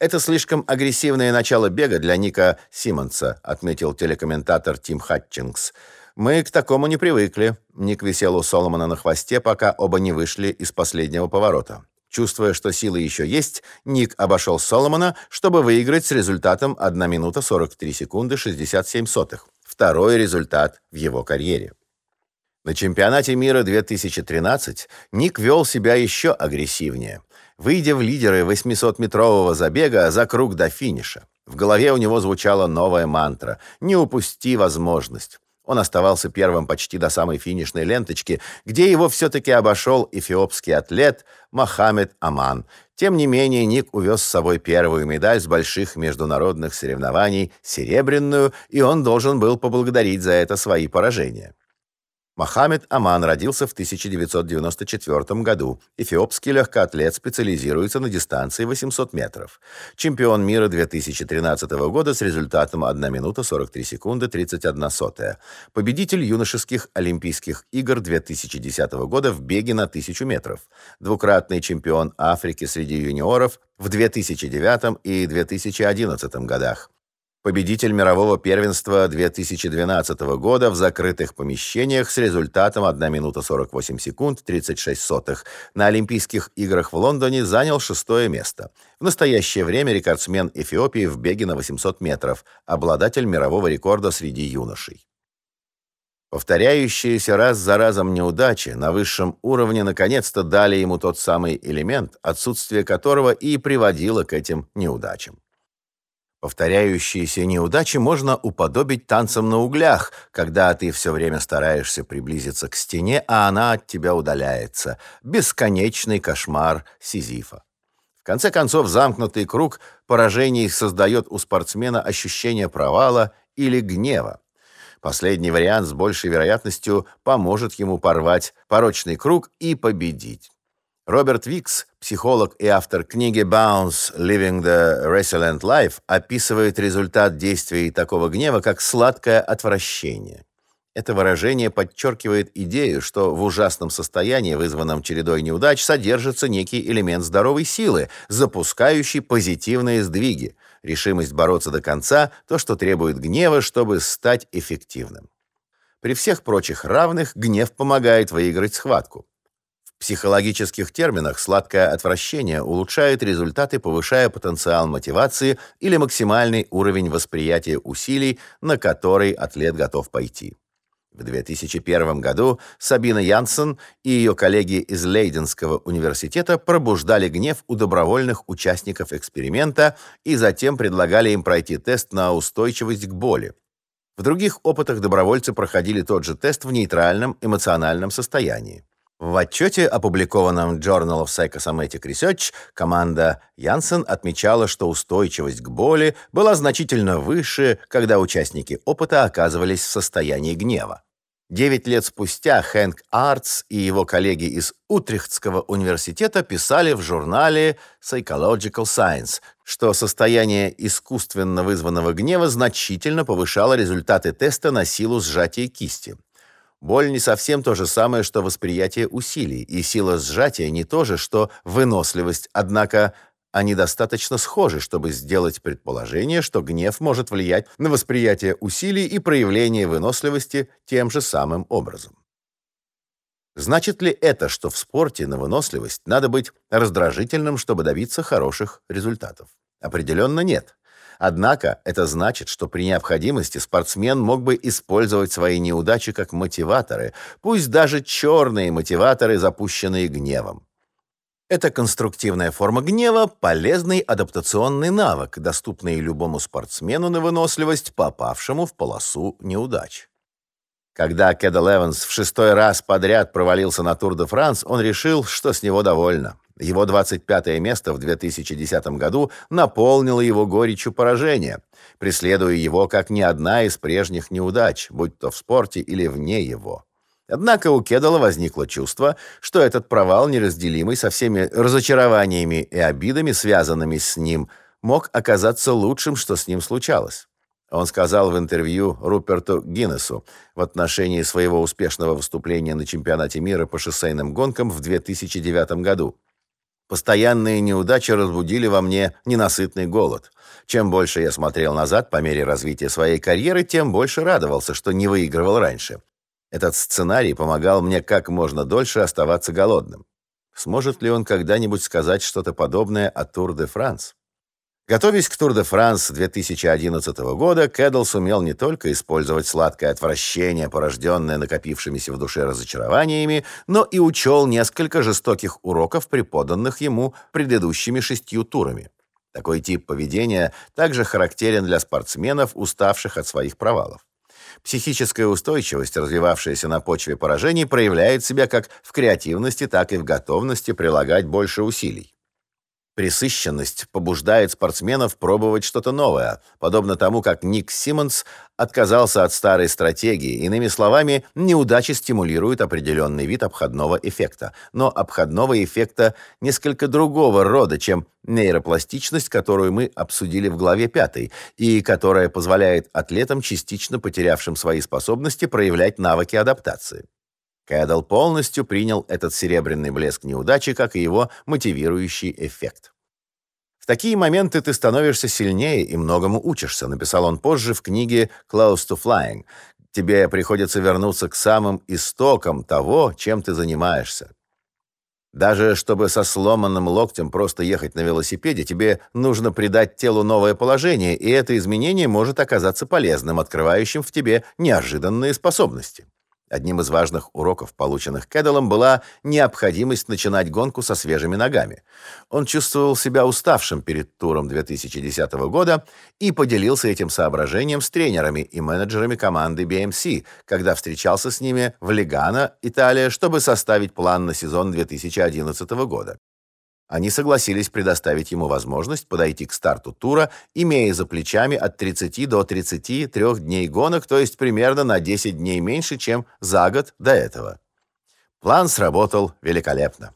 Это слишком агрессивное начало бега для Ника Симмонса, отметил телекомментатор Тим Хатчингс. Мы к такому не привыкли. Ник висел у Соломона на хвосте, пока оба не вышли из последнего поворота. Чувствуя, что силы еще есть, Ник обошел Соломона, чтобы выиграть с результатом 1 минута 43 секунды 67 сотых. Второй результат в его карьере. На чемпионате мира 2013 Ник вел себя еще агрессивнее, выйдя в лидеры 800-метрового забега за круг до финиша. В голове у него звучала новая мантра «Не упусти возможность». Он оставался первым почти до самой финишной ленточки, где его все-таки обошел эфиопский атлет Мохаммед Аман. Тем не менее, Ник увез с собой первую медаль с больших международных соревнований, серебряную, и он должен был поблагодарить за это свои поражения. Мохаммед Аман родился в 1994 году. Эфиопский легкоатлет специализируется на дистанции 800 метров. Чемпион мира 2013 года с результатом 1 минута 43 секунды 31 сотая. Победитель юношеских Олимпийских игр 2010 года в беге на 1000 метров. Двукратный чемпион Африки среди юниоров в 2009 и 2011 годах победитель мирового первенства 2012 года в закрытых помещениях с результатом 1 минута 48 секунд 36 сотых. На Олимпийских играх в Лондоне занял шестое место. В настоящее время рекордсмен Эфиопии в беге на 800 метров, обладатель мирового рекорда среди юношей. Повторяющиеся раз за разом неудачи на высшем уровне наконец-то дали ему тот самый элемент, отсутствие которого и приводило к этим неудачам. Повторяющиеся неудачи можно уподобить танцам на углях, когда ты все время стараешься приблизиться к стене, а она от тебя удаляется. Бесконечный кошмар Сизифа. В конце концов, замкнутый круг поражений создает у спортсмена ощущение провала или гнева. Последний вариант с большей вероятностью поможет ему порвать порочный круг и победить. Роберт Викс, психолог и автор книги Bounce Living the Resilient Life, описывает результат действий такого гнева как сладкое отвращение. Это выражение подчеркивает идею, что в ужасном состоянии, вызванном чередой неудач, содержится некий элемент здоровой силы, запускающий позитивные сдвиги, решимость бороться до конца, то, что требует гнева, чтобы стать эффективным. При всех прочих равных гнев помогает выиграть схватку. В психологических терминах сладкое отвращение улучшает результаты, повышая потенциал мотивации или максимальный уровень восприятия усилий, на который атлет готов пойти. В 2001 году Сабина Янсен и ее коллеги из Лейденского университета пробуждали гнев у добровольных участников эксперимента и затем предлагали им пройти тест на устойчивость к боли. В других опытах добровольцы проходили тот же тест в нейтральном эмоциональном состоянии. В отчете, опубликованном Journal of Psychosomatic Research, команда Янсен отмечала, что устойчивость к боли была значительно выше, когда участники опыта оказывались в состоянии гнева. Девять лет спустя Хэнк Артс и его коллеги из Утрехтского университета писали в журнале Psychological Science, что состояние искусственно вызванного гнева значительно повышало результаты теста на силу сжатия кисти. Боль не совсем то же самое, что восприятие усилий, и сила сжатия не то же, что выносливость, однако они достаточно схожи, чтобы сделать предположение, что гнев может влиять на восприятие усилий и проявление выносливости тем же самым образом. Значит ли это, что в спорте на выносливость надо быть раздражительным, чтобы добиться хороших результатов? Определенно нет. Однако это значит, что при необходимости спортсмен мог бы использовать свои неудачи как мотиваторы, пусть даже черные мотиваторы, запущенные гневом. Эта конструктивная форма гнева – полезный адаптационный навык, доступный любому спортсмену на выносливость, попавшему в полосу неудач. Когда Кэдел Эванс в шестой раз подряд провалился на Тур-де-Франс, он решил, что с него довольно. Его 25 место в 2010 году наполнило его горечью поражения, преследуя его как ни одна из прежних неудач, будь то в спорте или вне его. Однако у Кедала возникло чувство, что этот провал, неразделимый со всеми разочарованиями и обидами, связанными с ним, мог оказаться лучшим, что с ним случалось. Он сказал в интервью Руперту Гиннесу в отношении своего успешного выступления на чемпионате мира по шоссейным гонкам в 2009 году. Постоянные неудачи разбудили во мне ненасытный голод. Чем больше я смотрел назад по мере развития своей карьеры, тем больше радовался, что не выигрывал раньше. Этот сценарий помогал мне как можно дольше оставаться голодным. Сможет ли он когда-нибудь сказать что-то подобное о Тур-де-Франс? Готовясь к Тур-де-Франс 2011 года, Кэдел сумел не только использовать сладкое отвращение, порожденное накопившимися в душе разочарованиями, но и учел несколько жестоких уроков, преподанных ему предыдущими шестью турами. Такой тип поведения также характерен для спортсменов, уставших от своих провалов. Психическая устойчивость, развивавшаяся на почве поражений, проявляет себя как в креативности, так и в готовности прилагать больше усилий. Пресыщенность побуждает спортсменов пробовать что-то новое, подобно тому, как Ник Симмонс отказался от старой стратегии. Иными словами, неудачи стимулируют определенный вид обходного эффекта, но обходного эффекта несколько другого рода, чем нейропластичность, которую мы обсудили в главе 5, и которая позволяет атлетам, частично потерявшим свои способности, проявлять навыки адаптации. Кэдл полностью принял этот серебряный блеск неудачи как и его мотивирующий эффект. В такие моменты ты становишься сильнее и многому учишься, написал он позже в книге Close to Flying. Тебе приходится вернуться к самым истокам того, чем ты занимаешься. Даже чтобы со сломанным локтем просто ехать на велосипеде, тебе нужно придать телу новое положение, и это изменение может оказаться полезным, открывающим в тебе неожиданные способности. Одним из важных уроков, полученных Кэдалом, была необходимость начинать гонку со свежими ногами. Он чувствовал себя уставшим перед туром 2010 года и поделился этим соображением с тренерами и менеджерами команды BMC, когда встречался с ними в Легано, Италия, чтобы составить план на сезон 2011 года. Они согласились предоставить ему возможность подойти к старту тура, имея за плечами от 30 до 33 дней гонок, то есть примерно на 10 дней меньше, чем за год до этого. План сработал великолепно.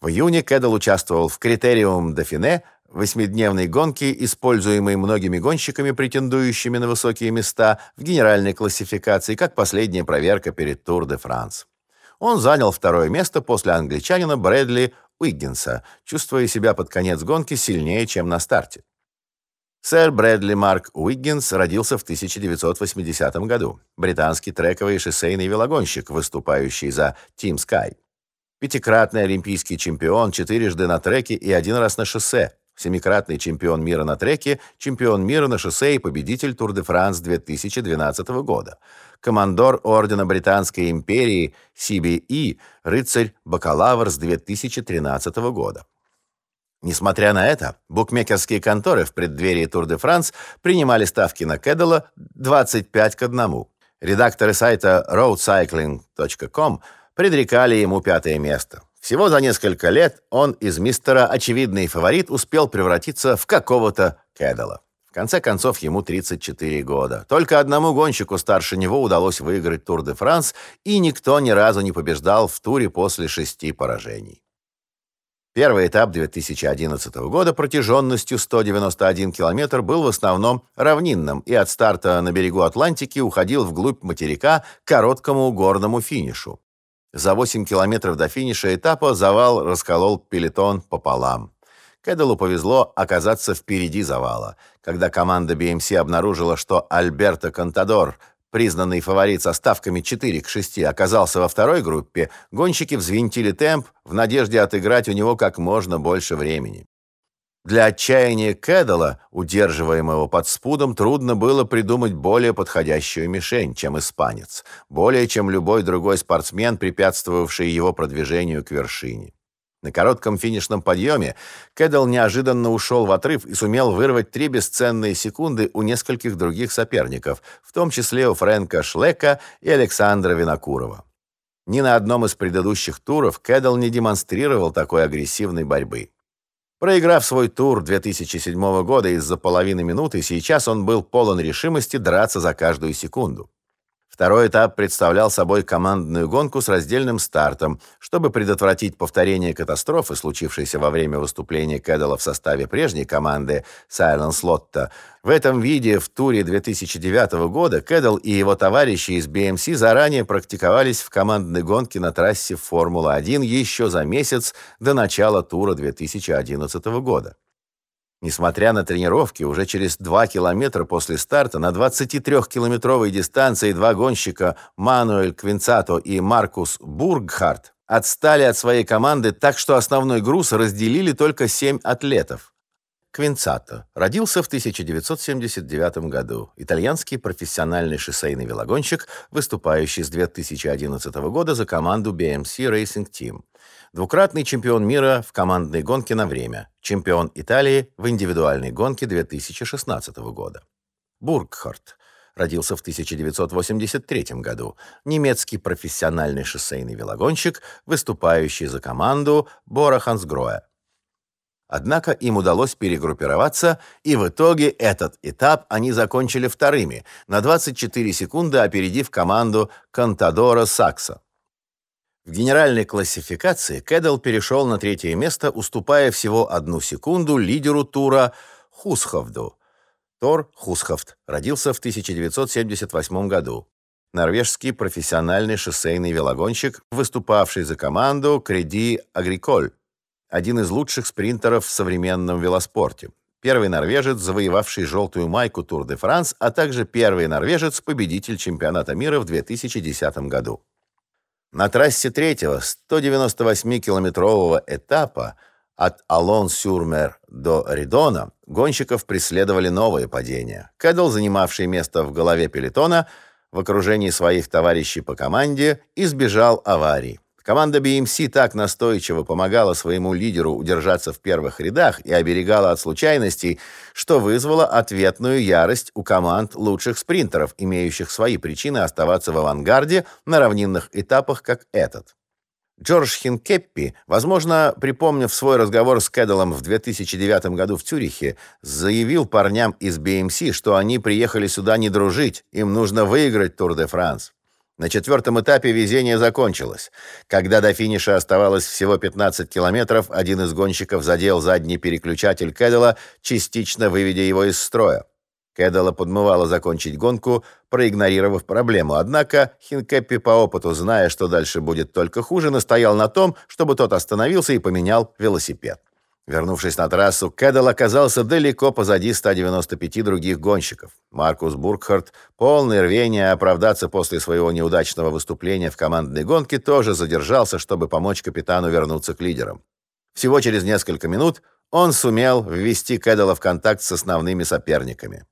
В июне Кэдл участвовал в Критериум Дофине, восьмидневной гонке, используемой многими гонщиками, претендующими на высокие места в генеральной классификации, как последняя проверка перед Тур де Франс. Он занял второе место после англичанина Брэдли Уиггинса, чувствуя себя под конец гонки сильнее, чем на старте. Сэр Брэдли Марк Уиггинс родился в 1980 году. Британский трековый и шоссейный велогонщик, выступающий за Team Sky. Пятикратный олимпийский чемпион, четырежды на треке и один раз на шоссе. Семикратный чемпион мира на треке, чемпион мира на шоссе и победитель Тур-де-Франс 2012 года командор Ордена Британской империи CBE, рыцарь-бакалавр с 2013 года. Несмотря на это, букмекерские конторы в преддверии Тур-де-Франс принимали ставки на Кэдела 25 к 1. Редакторы сайта roadcycling.com предрекали ему пятое место. Всего за несколько лет он из мистера «Очевидный фаворит» успел превратиться в какого-то Кэддала. В конце концов, ему 34 года. Только одному гонщику старше него удалось выиграть Тур де Франс, и никто ни разу не побеждал в туре после шести поражений. Первый этап 2011 года протяженностью 191 километр был в основном равнинным и от старта на берегу Атлантики уходил вглубь материка к короткому горному финишу. За 8 километров до финиша этапа завал расколол пелетон пополам. Кэдалу повезло оказаться впереди завала. Когда команда BMC обнаружила, что Альберто Контадор, признанный фаворит со ставками 4 к 6, оказался во второй группе, гонщики взвинтили темп в надежде отыграть у него как можно больше времени. Для отчаяния Кэдала, удерживаемого под спудом, трудно было придумать более подходящую мишень, чем испанец, более чем любой другой спортсмен, препятствовавший его продвижению к вершине. На коротком финишном подъеме Кэддл неожиданно ушел в отрыв и сумел вырвать три бесценные секунды у нескольких других соперников, в том числе у Фрэнка Шлека и Александра Винокурова. Ни на одном из предыдущих туров Кэддл не демонстрировал такой агрессивной борьбы. Проиграв свой тур 2007 года из-за половины минуты, сейчас он был полон решимости драться за каждую секунду. Второй этап представлял собой командную гонку с раздельным стартом, чтобы предотвратить повторение катастрофы, случившейся во время выступления Кэддала в составе прежней команды Silence Lotto. В этом виде в туре 2009 года Кэддл и его товарищи из BMC заранее практиковались в командной гонке на трассе Формула-1 еще за месяц до начала тура 2011 года. Несмотря на тренировки, уже через 2 километра после старта на 23-километровой дистанции два гонщика Мануэль Квинцато и Маркус Бургхарт отстали от своей команды так, что основной груз разделили только 7 атлетов. Квинцато родился в 1979 году. Итальянский профессиональный шоссейный велогонщик, выступающий с 2011 года за команду BMC Racing Team. Двукратный чемпион мира в командной гонке на время, чемпион Италии в индивидуальной гонке 2016 года. Бургхарт родился в 1983 году, немецкий профессиональный шоссейный велогонщик, выступающий за команду Бора Хансгроя. Однако им удалось перегруппироваться, и в итоге этот этап они закончили вторыми, на 24 секунды опередив команду Контадора Сакса. В генеральной классификации Кэддл перешел на третье место, уступая всего одну секунду лидеру тура Хусховду. Тор Хусховд родился в 1978 году. Норвежский профессиональный шоссейный велогонщик, выступавший за команду Креди Агриколь, один из лучших спринтеров в современном велоспорте. Первый норвежец, завоевавший желтую майку Тур де Франс, а также первый норвежец, победитель чемпионата мира в 2010 году. На трассе третьего 198-километрового этапа от Алон-Сюрмер до Ридона гонщиков преследовали новые падения. Кэдл, занимавший место в голове пелотона, в окружении своих товарищей по команде избежал аварии. Команда BMC так настойчиво помогала своему лидеру удержаться в первых рядах и оберегала от случайностей, что вызвало ответную ярость у команд лучших спринтеров, имеющих свои причины оставаться в авангарде на равнинных этапах, как этот. Джордж Хинкэпи, возможно, припомнив свой разговор с Кэделом в 2009 году в Цюрихе, заявил парням из BMC, что они приехали сюда не дружить, им нужно выиграть Тур-де-Франс. На четвертом этапе везение закончилось. Когда до финиша оставалось всего 15 километров, один из гонщиков задел задний переключатель Кэддала, частично выведя его из строя. Кэддала подмывало закончить гонку, проигнорировав проблему. Однако Хинкеппи по опыту, зная, что дальше будет только хуже, настоял на том, чтобы тот остановился и поменял велосипед. Вернувшись на трассу, Кэддл оказался далеко позади 195 других гонщиков. Маркус Буркхарт, полный рвения оправдаться после своего неудачного выступления в командной гонке, тоже задержался, чтобы помочь капитану вернуться к лидерам. Всего через несколько минут он сумел ввести Кэдела в контакт с основными соперниками.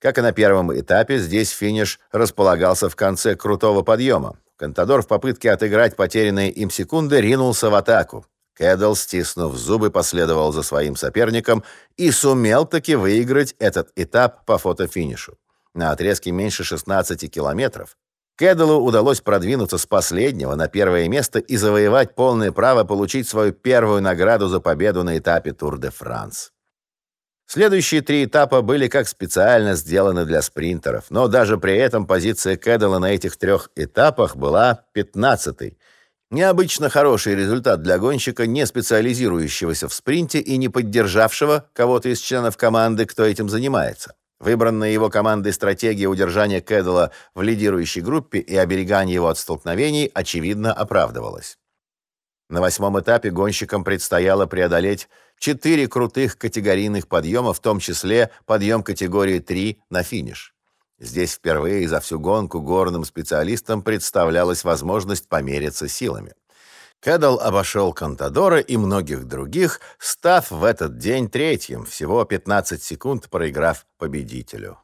Как и на первом этапе, здесь финиш располагался в конце крутого подъема. Контадор в попытке отыграть потерянные им секунды ринулся в атаку. Кэдел, стиснув зубы, последовал за своим соперником и сумел-таки выиграть этот этап по фотофинишу. На отрезке меньше 16 километров Кэделу удалось продвинуться с последнего на первое место и завоевать полное право получить свою первую награду за победу на этапе Тур-де-Франс. Следующие три этапа были как специально сделаны для спринтеров, но даже при этом позиция Кэддала на этих трех этапах была 15-й, Необычно хороший результат для гонщика, не специализирующегося в спринте и не поддержавшего кого-то из членов команды, кто этим занимается. Выбранная его командой стратегия удержания Кэддала в лидирующей группе и оберегания его от столкновений очевидно оправдывалась. На восьмом этапе гонщикам предстояло преодолеть четыре крутых категорийных подъема, в том числе подъем категории 3 на финиш. Здесь впервые за всю гонку горным специалистам представлялась возможность помериться силами. Кэддл обошел Контадора и многих других, став в этот день третьим, всего 15 секунд проиграв победителю.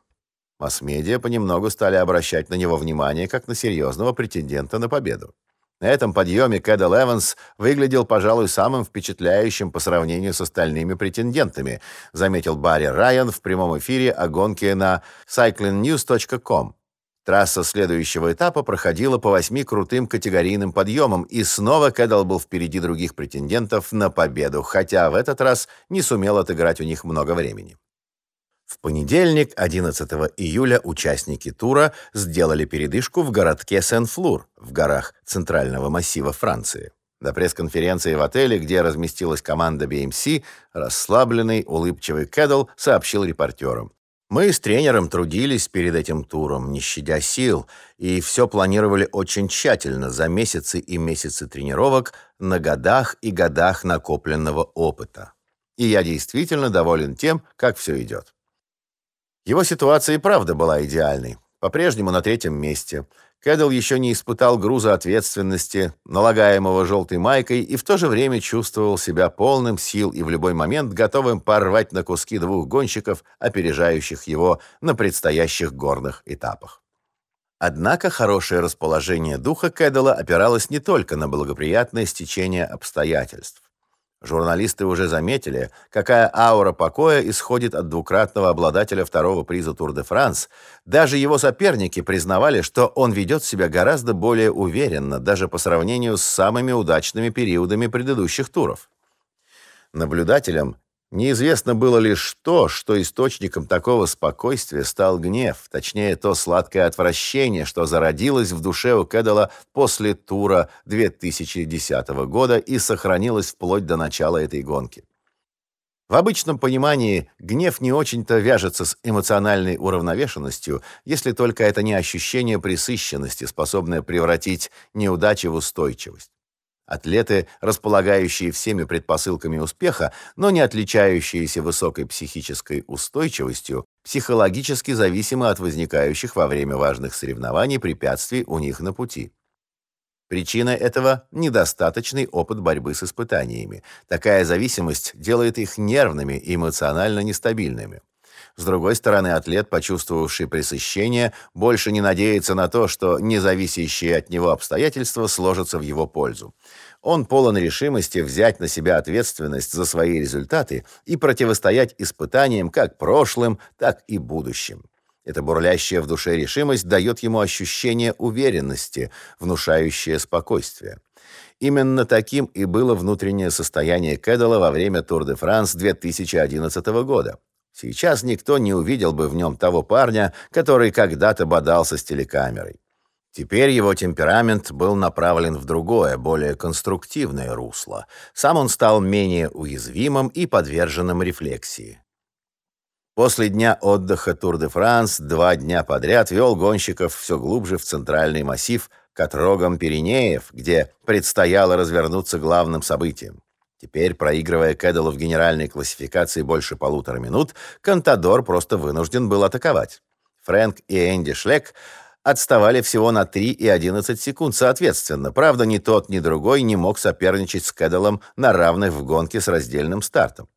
Масс-медиа понемногу стали обращать на него внимание как на серьезного претендента на победу. На этом подъеме Кэддл Эванс выглядел, пожалуй, самым впечатляющим по сравнению с остальными претендентами, заметил Барри Райан в прямом эфире о гонке на cyclingnews.com. Трасса следующего этапа проходила по восьми крутым категорийным подъемам, и снова Кэддл был впереди других претендентов на победу, хотя в этот раз не сумел отыграть у них много времени. В понедельник, 11 июля, участники тура сделали передышку в городке Сен-Флур, в горах Центрального массива Франции. До пресс-конференции в отеле, где разместилась команда BMC, расслабленный, улыбчивый Кэдл сообщил репортерам. «Мы с тренером трудились перед этим туром, не щадя сил, и все планировали очень тщательно, за месяцы и месяцы тренировок, на годах и годах накопленного опыта. И я действительно доволен тем, как все идет. Его ситуация и правда была идеальной. По-прежнему на третьем месте. Кэдел еще не испытал груза ответственности, налагаемого желтой майкой, и в то же время чувствовал себя полным сил и в любой момент готовым порвать на куски двух гонщиков, опережающих его на предстоящих горных этапах. Однако хорошее расположение духа Кэдела опиралось не только на благоприятное стечение обстоятельств. Журналисты уже заметили, какая аура покоя исходит от двукратного обладателя второго приза Тур-де-Франс. Даже его соперники признавали, что он ведет себя гораздо более уверенно, даже по сравнению с самыми удачными периодами предыдущих туров. Наблюдателям Неизвестно было лишь то, что источником такого спокойствия стал гнев, точнее, то сладкое отвращение, что зародилось в душе у Кэддала после тура 2010 года и сохранилось вплоть до начала этой гонки. В обычном понимании гнев не очень-то вяжется с эмоциональной уравновешенностью, если только это не ощущение пресыщенности, способное превратить неудачи в устойчивость. Атлеты, располагающие всеми предпосылками успеха, но не отличающиеся высокой психической устойчивостью, психологически зависимы от возникающих во время важных соревнований препятствий у них на пути. Причина этого – недостаточный опыт борьбы с испытаниями. Такая зависимость делает их нервными и эмоционально нестабильными. С другой стороны, атлет, почувствовавший пресыщение, больше не надеется на то, что независящие от него обстоятельства сложатся в его пользу. Он полон решимости взять на себя ответственность за свои результаты и противостоять испытаниям как прошлым, так и будущим. Эта бурлящая в душе решимость дает ему ощущение уверенности, внушающее спокойствие. Именно таким и было внутреннее состояние Кэдела во время Тур-де-Франс 2011 года. Сейчас никто не увидел бы в нем того парня, который когда-то бодался с телекамерой. Теперь его темперамент был направлен в другое, более конструктивное русло. Сам он стал менее уязвимым и подверженным рефлексии. После дня отдыха Тур-де-Франс два дня подряд вел гонщиков все глубже в центральный массив к отрогам Пиренеев, где предстояло развернуться главным событием. Теперь, проигрывая Кэделу в генеральной классификации больше полутора минут, Контадор просто вынужден был атаковать. Фрэнк и Энди Шлек отставали всего на 3 и 11 секунд соответственно. Правда, ни тот, ни другой не мог соперничать с Кэделом на равных в гонке с раздельным стартом.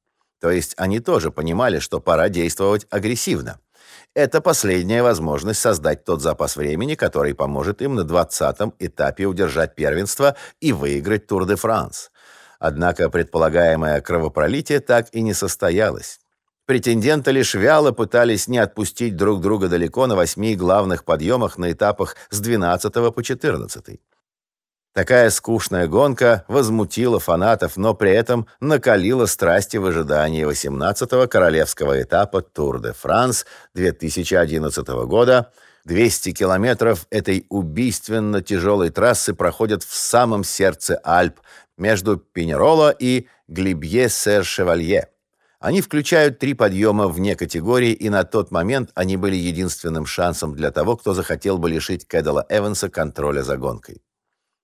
То есть они тоже понимали, что пора действовать агрессивно. Это последняя возможность создать тот запас времени, который поможет им на 20-м этапе удержать первенство и выиграть Тур-де-Франс. Однако предполагаемое кровопролитие так и не состоялось. Претенденты лишь вяло пытались не отпустить друг друга далеко на восьми главных подъемах на этапах с 12 по 14. Такая скучная гонка возмутила фанатов, но при этом накалила страсти в ожидании 18-го королевского этапа Тур-де-Франс 2011 года. 200 километров этой убийственно тяжелой трассы проходят в самом сердце Альп, между Пенерола и Глибье-Сер-Шевалье. Они включают три подъема вне категории, и на тот момент они были единственным шансом для того, кто захотел бы лишить Кэддала Эванса контроля за гонкой.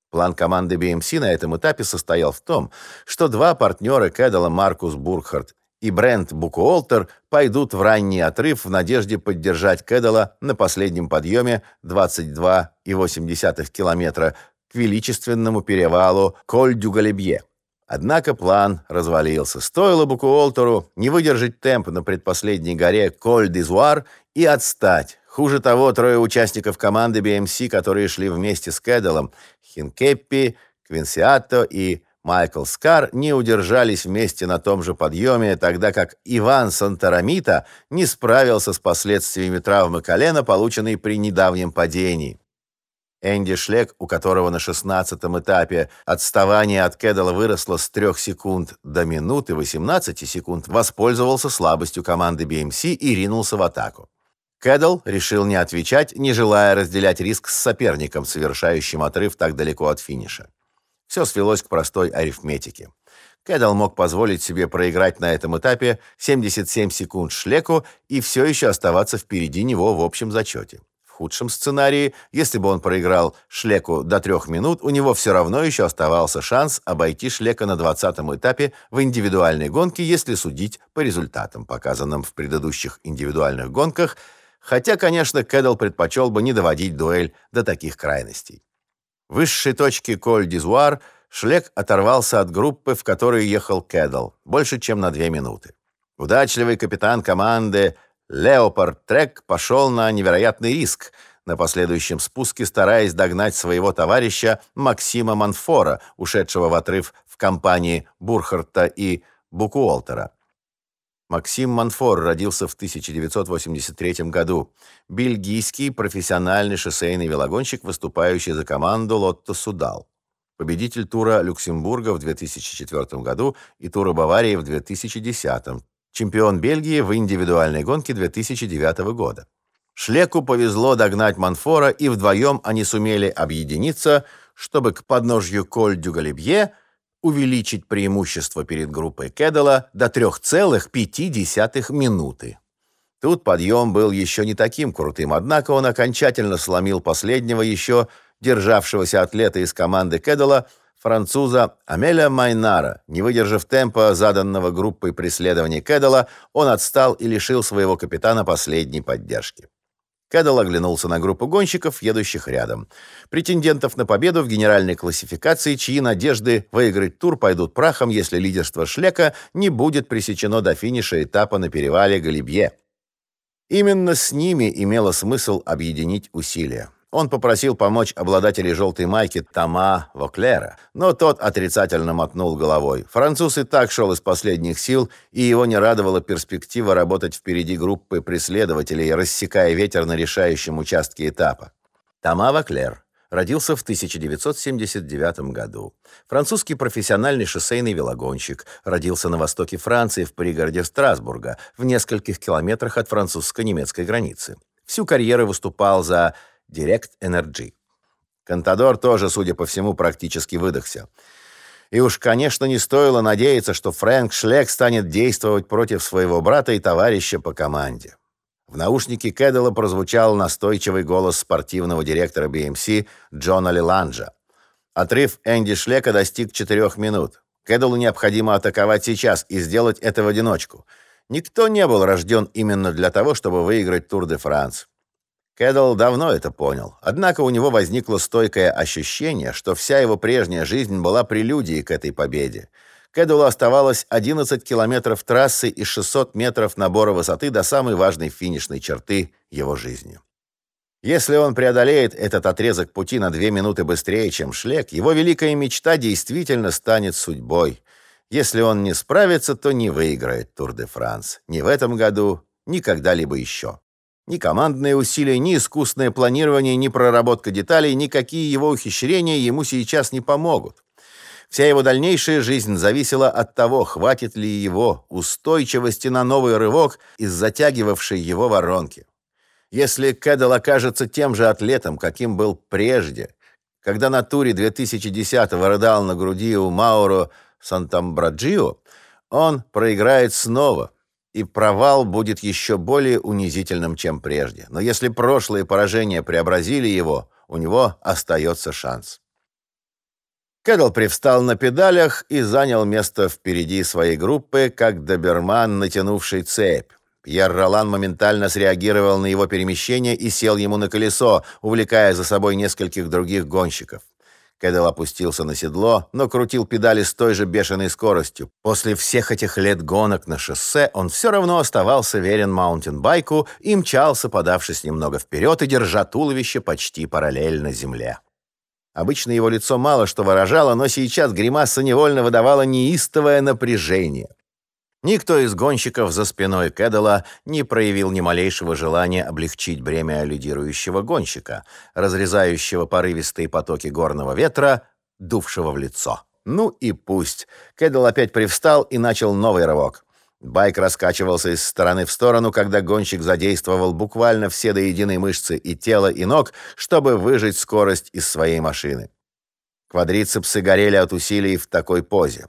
План команды BMC на этом этапе состоял в том, что два партнера Кэддала, Маркус Бургхарт и Брент Букуолтер, пойдут в ранний отрыв в надежде поддержать Кэддала на последнем подъеме 22,8 километра к величественному перевалу Коль-дю-Галебье. Однако план развалился. Стоило Букуолтеру не выдержать темп на предпоследней горе Коль-д'Изуар и отстать. Хуже того, трое участников команды BMC, которые шли вместе с Кэдалом, Хинкеппи, Квинсиатто и Майкл Скар, не удержались вместе на том же подъеме, тогда как Иван Сантарамита не справился с последствиями травмы колена, полученной при недавнем падении. Энди Шлек, у которого на шестнадцатом этапе отставание от Кэддала выросло с 3 секунд до минуты 18 секунд, воспользовался слабостью команды BMC и ринулся в атаку. Кэдл решил не отвечать, не желая разделять риск с соперником, совершающим отрыв так далеко от финиша. Все свелось к простой арифметике. Кэдл мог позволить себе проиграть на этом этапе 77 секунд Шлеку и все еще оставаться впереди него в общем зачете. В худшем сценарии, если бы он проиграл Шлеку до трех минут, у него все равно еще оставался шанс обойти Шлека на 20-м этапе в индивидуальной гонке, если судить по результатам, показанным в предыдущих индивидуальных гонках – Хотя, конечно, Кэдл предпочел бы не доводить дуэль до таких крайностей. В высшей точке Коль-Дизуар Шлек оторвался от группы, в которой ехал Кэдл, больше, чем на две минуты. Удачливый капитан команды Леопард Трек пошел на невероятный риск, на последующем спуске стараясь догнать своего товарища Максима Манфора, ушедшего в отрыв в компании Бурхарта и Букуолтера. Максим Манфор родился в 1983 году. Бельгийский профессиональный шоссейный велогонщик, выступающий за команду Лотто Судал. Победитель тура Люксембурга в 2004 году и тура Баварии в 2010. Чемпион Бельгии в индивидуальной гонке 2009 года. Шлеку повезло догнать Манфора, и вдвоем они сумели объединиться, чтобы к подножью Коль-дю-Галибье – увеличить преимущество перед группой Кэддала до 3,5 минуты. Тут подъем был еще не таким крутым, однако он окончательно сломил последнего еще державшегося атлета из команды Кэддала, француза Амеля Майнара. Не выдержав темпа, заданного группой преследования Кэддала, он отстал и лишил своего капитана последней поддержки. Кэддл оглянулся на группу гонщиков, едущих рядом. Претендентов на победу в генеральной классификации, чьи надежды выиграть тур пойдут прахом, если лидерство Шлека не будет пресечено до финиша этапа на перевале Галибье. Именно с ними имело смысл объединить усилия. Он попросил помочь обладателей желтой майки Тома Воклера, но тот отрицательно мотнул головой. Француз и так шел из последних сил, и его не радовала перспектива работать впереди группы преследователей, рассекая ветер на решающем участке этапа. Тома Воклер родился в 1979 году. Французский профессиональный шоссейный велогонщик. Родился на востоке Франции, в пригороде Страсбурга, в нескольких километрах от французско-немецкой границы. Всю карьеру выступал за Direct Energy. Контадор тоже, судя по всему, практически выдохся. И уж, конечно, не стоило надеяться, что Фрэнк Шлек станет действовать против своего брата и товарища по команде. В наушнике Кэддела прозвучал настойчивый голос спортивного директора BMC Джона Лиланджа. Отрыв Энди Шлека достиг четырех минут. Кэдделу необходимо атаковать сейчас и сделать это в одиночку. Никто не был рожден именно для того, чтобы выиграть Тур де Франс. Кэддл давно это понял, однако у него возникло стойкое ощущение, что вся его прежняя жизнь была прелюдией к этой победе. Кэддулу оставалось 11 километров трассы и 600 метров набора высоты до самой важной финишной черты его жизни. Если он преодолеет этот отрезок пути на две минуты быстрее, чем Шлек, его великая мечта действительно станет судьбой. Если он не справится, то не выиграет Тур-де-Франс. Ни в этом году, ни когда-либо еще. Ни командные усилия, ни искусное планирование, ни проработка деталей, никакие его ухищрения ему сейчас не помогут. Вся его дальнейшая жизнь зависела от того, хватит ли его устойчивости на новый рывок из затягивавшей его воронки. Если Кэддл окажется тем же атлетом, каким был прежде, когда на туре 2010-го рыдал на груди у Мауро Сантамбраджио, он проиграет снова, и провал будет еще более унизительным, чем прежде. Но если прошлые поражения преобразили его, у него остается шанс. Кэдл привстал на педалях и занял место впереди своей группы, как доберман, натянувший цепь. Пьер Ролан моментально среагировал на его перемещение и сел ему на колесо, увлекая за собой нескольких других гонщиков. Кэддл опустился на седло, но крутил педали с той же бешеной скоростью. После всех этих лет гонок на шоссе он все равно оставался верен маунтинбайку и мчался, подавшись немного вперед и держа туловище почти параллельно земле. Обычно его лицо мало что выражало, но сейчас гримаса невольно выдавала неистовое напряжение. Никто из гонщиков за спиной Кэддала не проявил ни малейшего желания облегчить бремя лидирующего гонщика, разрезающего порывистые потоки горного ветра, дувшего в лицо. Ну и пусть. Кэддл опять привстал и начал новый рывок. Байк раскачивался из стороны в сторону, когда гонщик задействовал буквально все до единой мышцы и тела, и ног, чтобы выжать скорость из своей машины. Квадрицепсы горели от усилий в такой позе.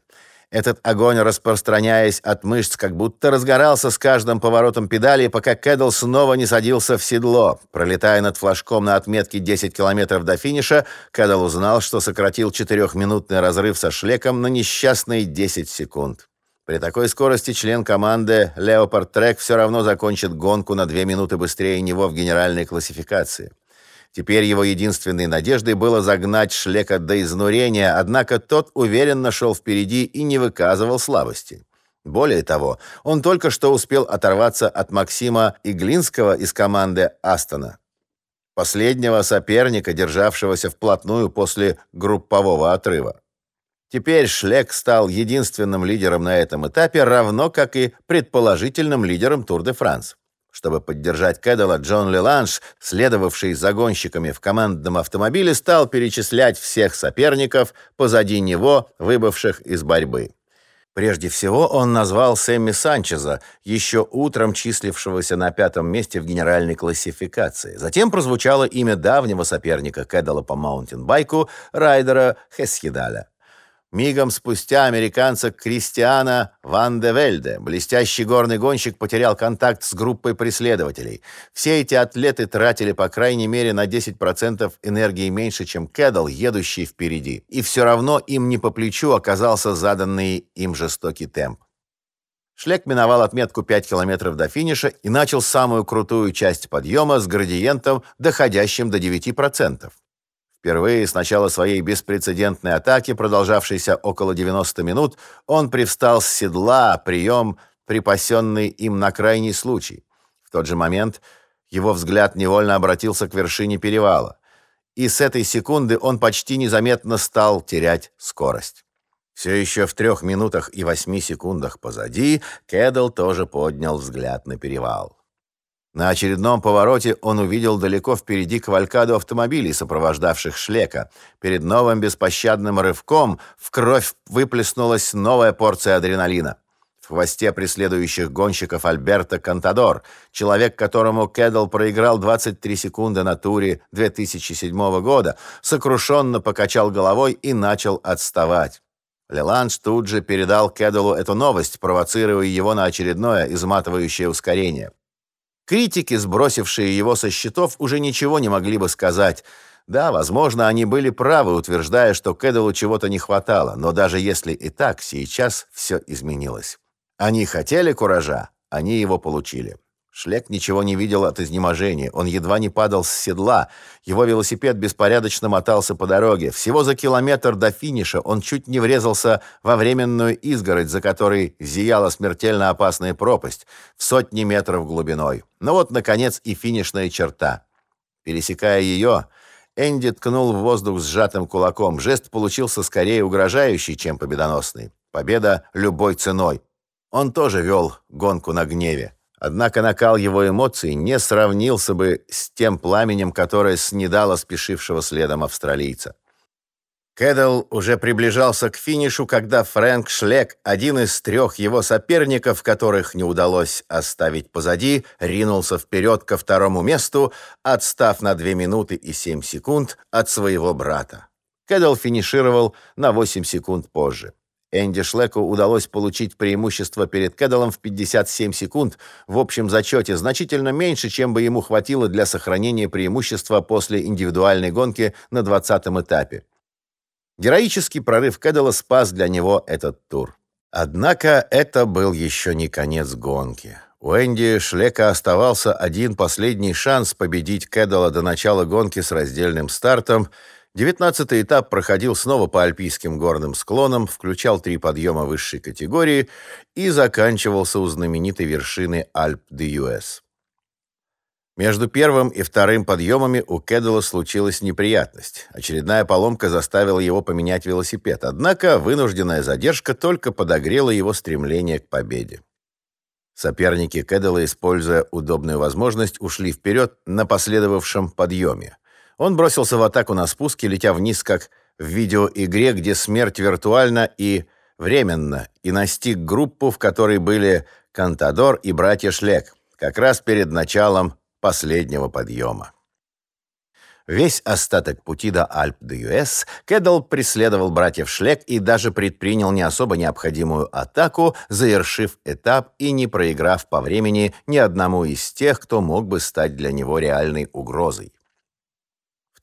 Этот огонь, распространяясь от мышц, как будто разгорался с каждым поворотом педали, пока Кэдл снова не садился в седло. Пролетая над флажком на отметке 10 километров до финиша, Кэдл узнал, что сократил четырехминутный разрыв со Шлеком на несчастные 10 секунд. При такой скорости член команды Leopard Trek все равно закончит гонку на 2 минуты быстрее него в генеральной классификации. Теперь его единственной надеждой было загнать Шлека до изнурения, однако тот уверенно шел впереди и не выказывал слабости. Более того, он только что успел оторваться от Максима Иглинского из команды Астана, последнего соперника, державшегося вплотную после группового отрыва. Теперь Шлек стал единственным лидером на этом этапе, равно как и предположительным лидером Тур-де-Франс. Чтобы поддержать Кэдела, Джон Леланж, следовавший за гонщиками в командном автомобиле, стал перечислять всех соперников позади него, выбывших из борьбы. Прежде всего он назвал Сэмми Санчеза, еще утром числившегося на пятом месте в генеральной классификации. Затем прозвучало имя давнего соперника Кэддала по маунтинбайку, райдера Хесхидаля. Мигом спустя американца Кристиана Ван де Вельде, блестящий горный гонщик, потерял контакт с группой преследователей. Все эти атлеты тратили по крайней мере на 10% энергии меньше, чем Кэдл, едущий впереди. И все равно им не по плечу оказался заданный им жестокий темп. Шлек миновал отметку 5 километров до финиша и начал самую крутую часть подъема с градиентом, доходящим до 9%. Впервые с начала своей беспрецедентной атаки, продолжавшейся около 90 минут, он привстал с седла, прием, припасенный им на крайний случай. В тот же момент его взгляд невольно обратился к вершине перевала, и с этой секунды он почти незаметно стал терять скорость. Все еще в трех минутах и восьми секундах позади Кэдл тоже поднял взгляд на перевал. На очередном повороте он увидел далеко впереди кавалькаду автомобилей, сопровождавших Шлека. Перед новым беспощадным рывком в кровь выплеснулась новая порция адреналина. В хвосте преследующих гонщиков Альберто Кантадор, человек, которому Кэдл проиграл 23 секунды на туре 2007 года, сокрушенно покачал головой и начал отставать. Леланж тут же передал Кэдалу эту новость, провоцируя его на очередное изматывающее ускорение. Критики, сбросившие его со счетов, уже ничего не могли бы сказать. Да, возможно, они были правы, утверждая, что Кэдалу чего-то не хватало, но даже если и так, сейчас все изменилось. Они хотели куража, они его получили. Шлек ничего не видел от изнеможения. Он едва не падал с седла. Его велосипед беспорядочно мотался по дороге. Всего за километр до финиша он чуть не врезался во временную изгородь, за которой зияла смертельно опасная пропасть в сотни метров глубиной. Но вот, наконец, и финишная черта. Пересекая ее, Энди ткнул в воздух сжатым кулаком. Жест получился скорее угрожающий, чем победоносный. Победа любой ценой. Он тоже вел гонку на гневе. Однако накал его эмоций не сравнился бы с тем пламенем, которое снедало спешившего следом австралийца. Кэдл уже приближался к финишу, когда Фрэнк Шлек, один из трех его соперников, которых не удалось оставить позади, ринулся вперед ко второму месту, отстав на 2 минуты и 7 секунд от своего брата. Кэдл финишировал на 8 секунд позже. Энди Шлеку удалось получить преимущество перед Кэдалом в 57 секунд в общем зачете, значительно меньше, чем бы ему хватило для сохранения преимущества после индивидуальной гонки на 20-м этапе. Героический прорыв Кэдала спас для него этот тур. Однако это был еще не конец гонки. У Энди Шлека оставался один последний шанс победить Кэдала до начала гонки с раздельным стартом – Девятнадцатый этап проходил снова по альпийским горным склонам, включал три подъема высшей категории и заканчивался у знаменитой вершины Альп-де-Юэс. Между первым и вторым подъемами у Кэддала случилась неприятность. Очередная поломка заставила его поменять велосипед, однако вынужденная задержка только подогрела его стремление к победе. Соперники Кэддала, используя удобную возможность, ушли вперед на последовавшем подъеме. Он бросился в атаку на спуске, летя вниз, как в видеоигре, где смерть виртуальна и временно, и настиг группу, в которой были Кантадор и братья Шлек, как раз перед началом последнего подъема. Весь остаток пути до Альп-де-Юэс Кэддл преследовал братьев Шлек и даже предпринял не особо необходимую атаку, завершив этап и не проиграв по времени ни одному из тех, кто мог бы стать для него реальной угрозой.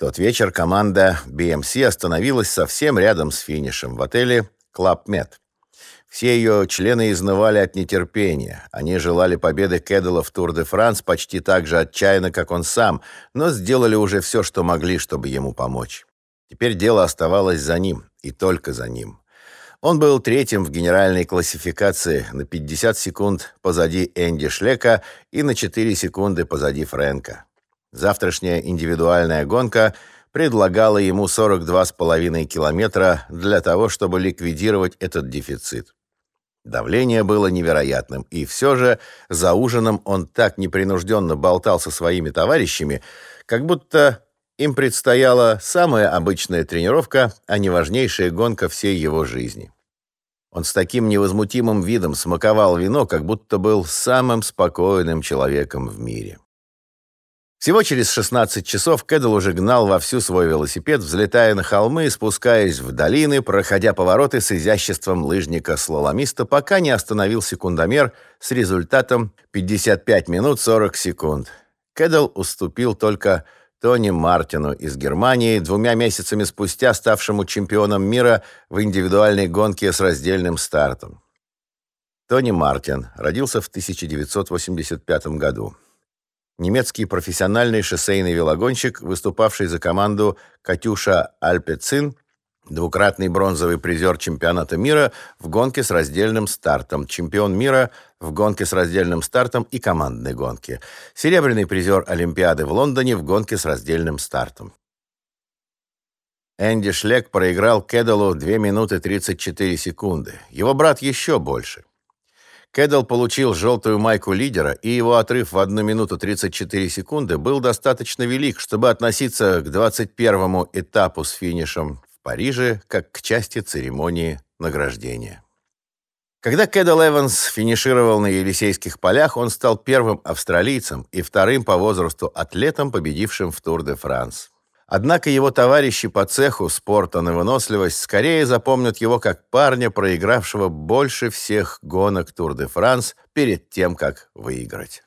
Тот вечер команда BMC остановилась совсем рядом с финишем в отеле Club Med. Все ее члены изнывали от нетерпения. Они желали победы Кэдела в Тур-де-Франс почти так же отчаянно, как он сам, но сделали уже все, что могли, чтобы ему помочь. Теперь дело оставалось за ним, и только за ним. Он был третьим в генеральной классификации на 50 секунд позади Энди Шлека и на 4 секунды позади Фрэнка. Завтрашняя индивидуальная гонка предлагала ему 42,5 километра для того, чтобы ликвидировать этот дефицит. Давление было невероятным, и все же за ужином он так непринужденно болтал со своими товарищами, как будто им предстояла самая обычная тренировка, а не важнейшая гонка всей его жизни. Он с таким невозмутимым видом смаковал вино, как будто был самым спокойным человеком в мире. Всего через 16 часов Кэдл уже гнал вовсю свой велосипед, взлетая на холмы, спускаясь в долины, проходя повороты с изяществом лыжника-слаломиста, пока не остановил секундомер с результатом 55 минут 40 секунд. Кэдл уступил только Тони Мартину из Германии, двумя месяцами спустя ставшему чемпионом мира в индивидуальной гонке с раздельным стартом. Тони Мартин родился в 1985 году немецкий профессиональный шоссейный велогонщик, выступавший за команду «Катюша Альпецин», Двукратный бронзовый призер чемпионата мира в гонке с раздельным стартом, чемпион мира в гонке с раздельным стартом и командной гонке, серебряный призер Олимпиады в Лондоне в гонке с раздельным стартом. Энди Шлек проиграл Кэделу 2 минуты 34 секунды. Его брат еще больше. Кэдел получил желтую майку лидера, и его отрыв в 1 минуту 34 секунды был достаточно велик, чтобы относиться к 21-му этапу с финишем в Париже как к части церемонии награждения. Когда Кэдел Эванс финишировал на Елисейских полях, он стал первым австралийцем и вторым по возрасту атлетом, победившим в Тур-де-Франс. Однако его товарищи по цеху спорта на выносливость скорее запомнят его как парня, проигравшего больше всех гонок Тур-де-Франс перед тем, как выиграть.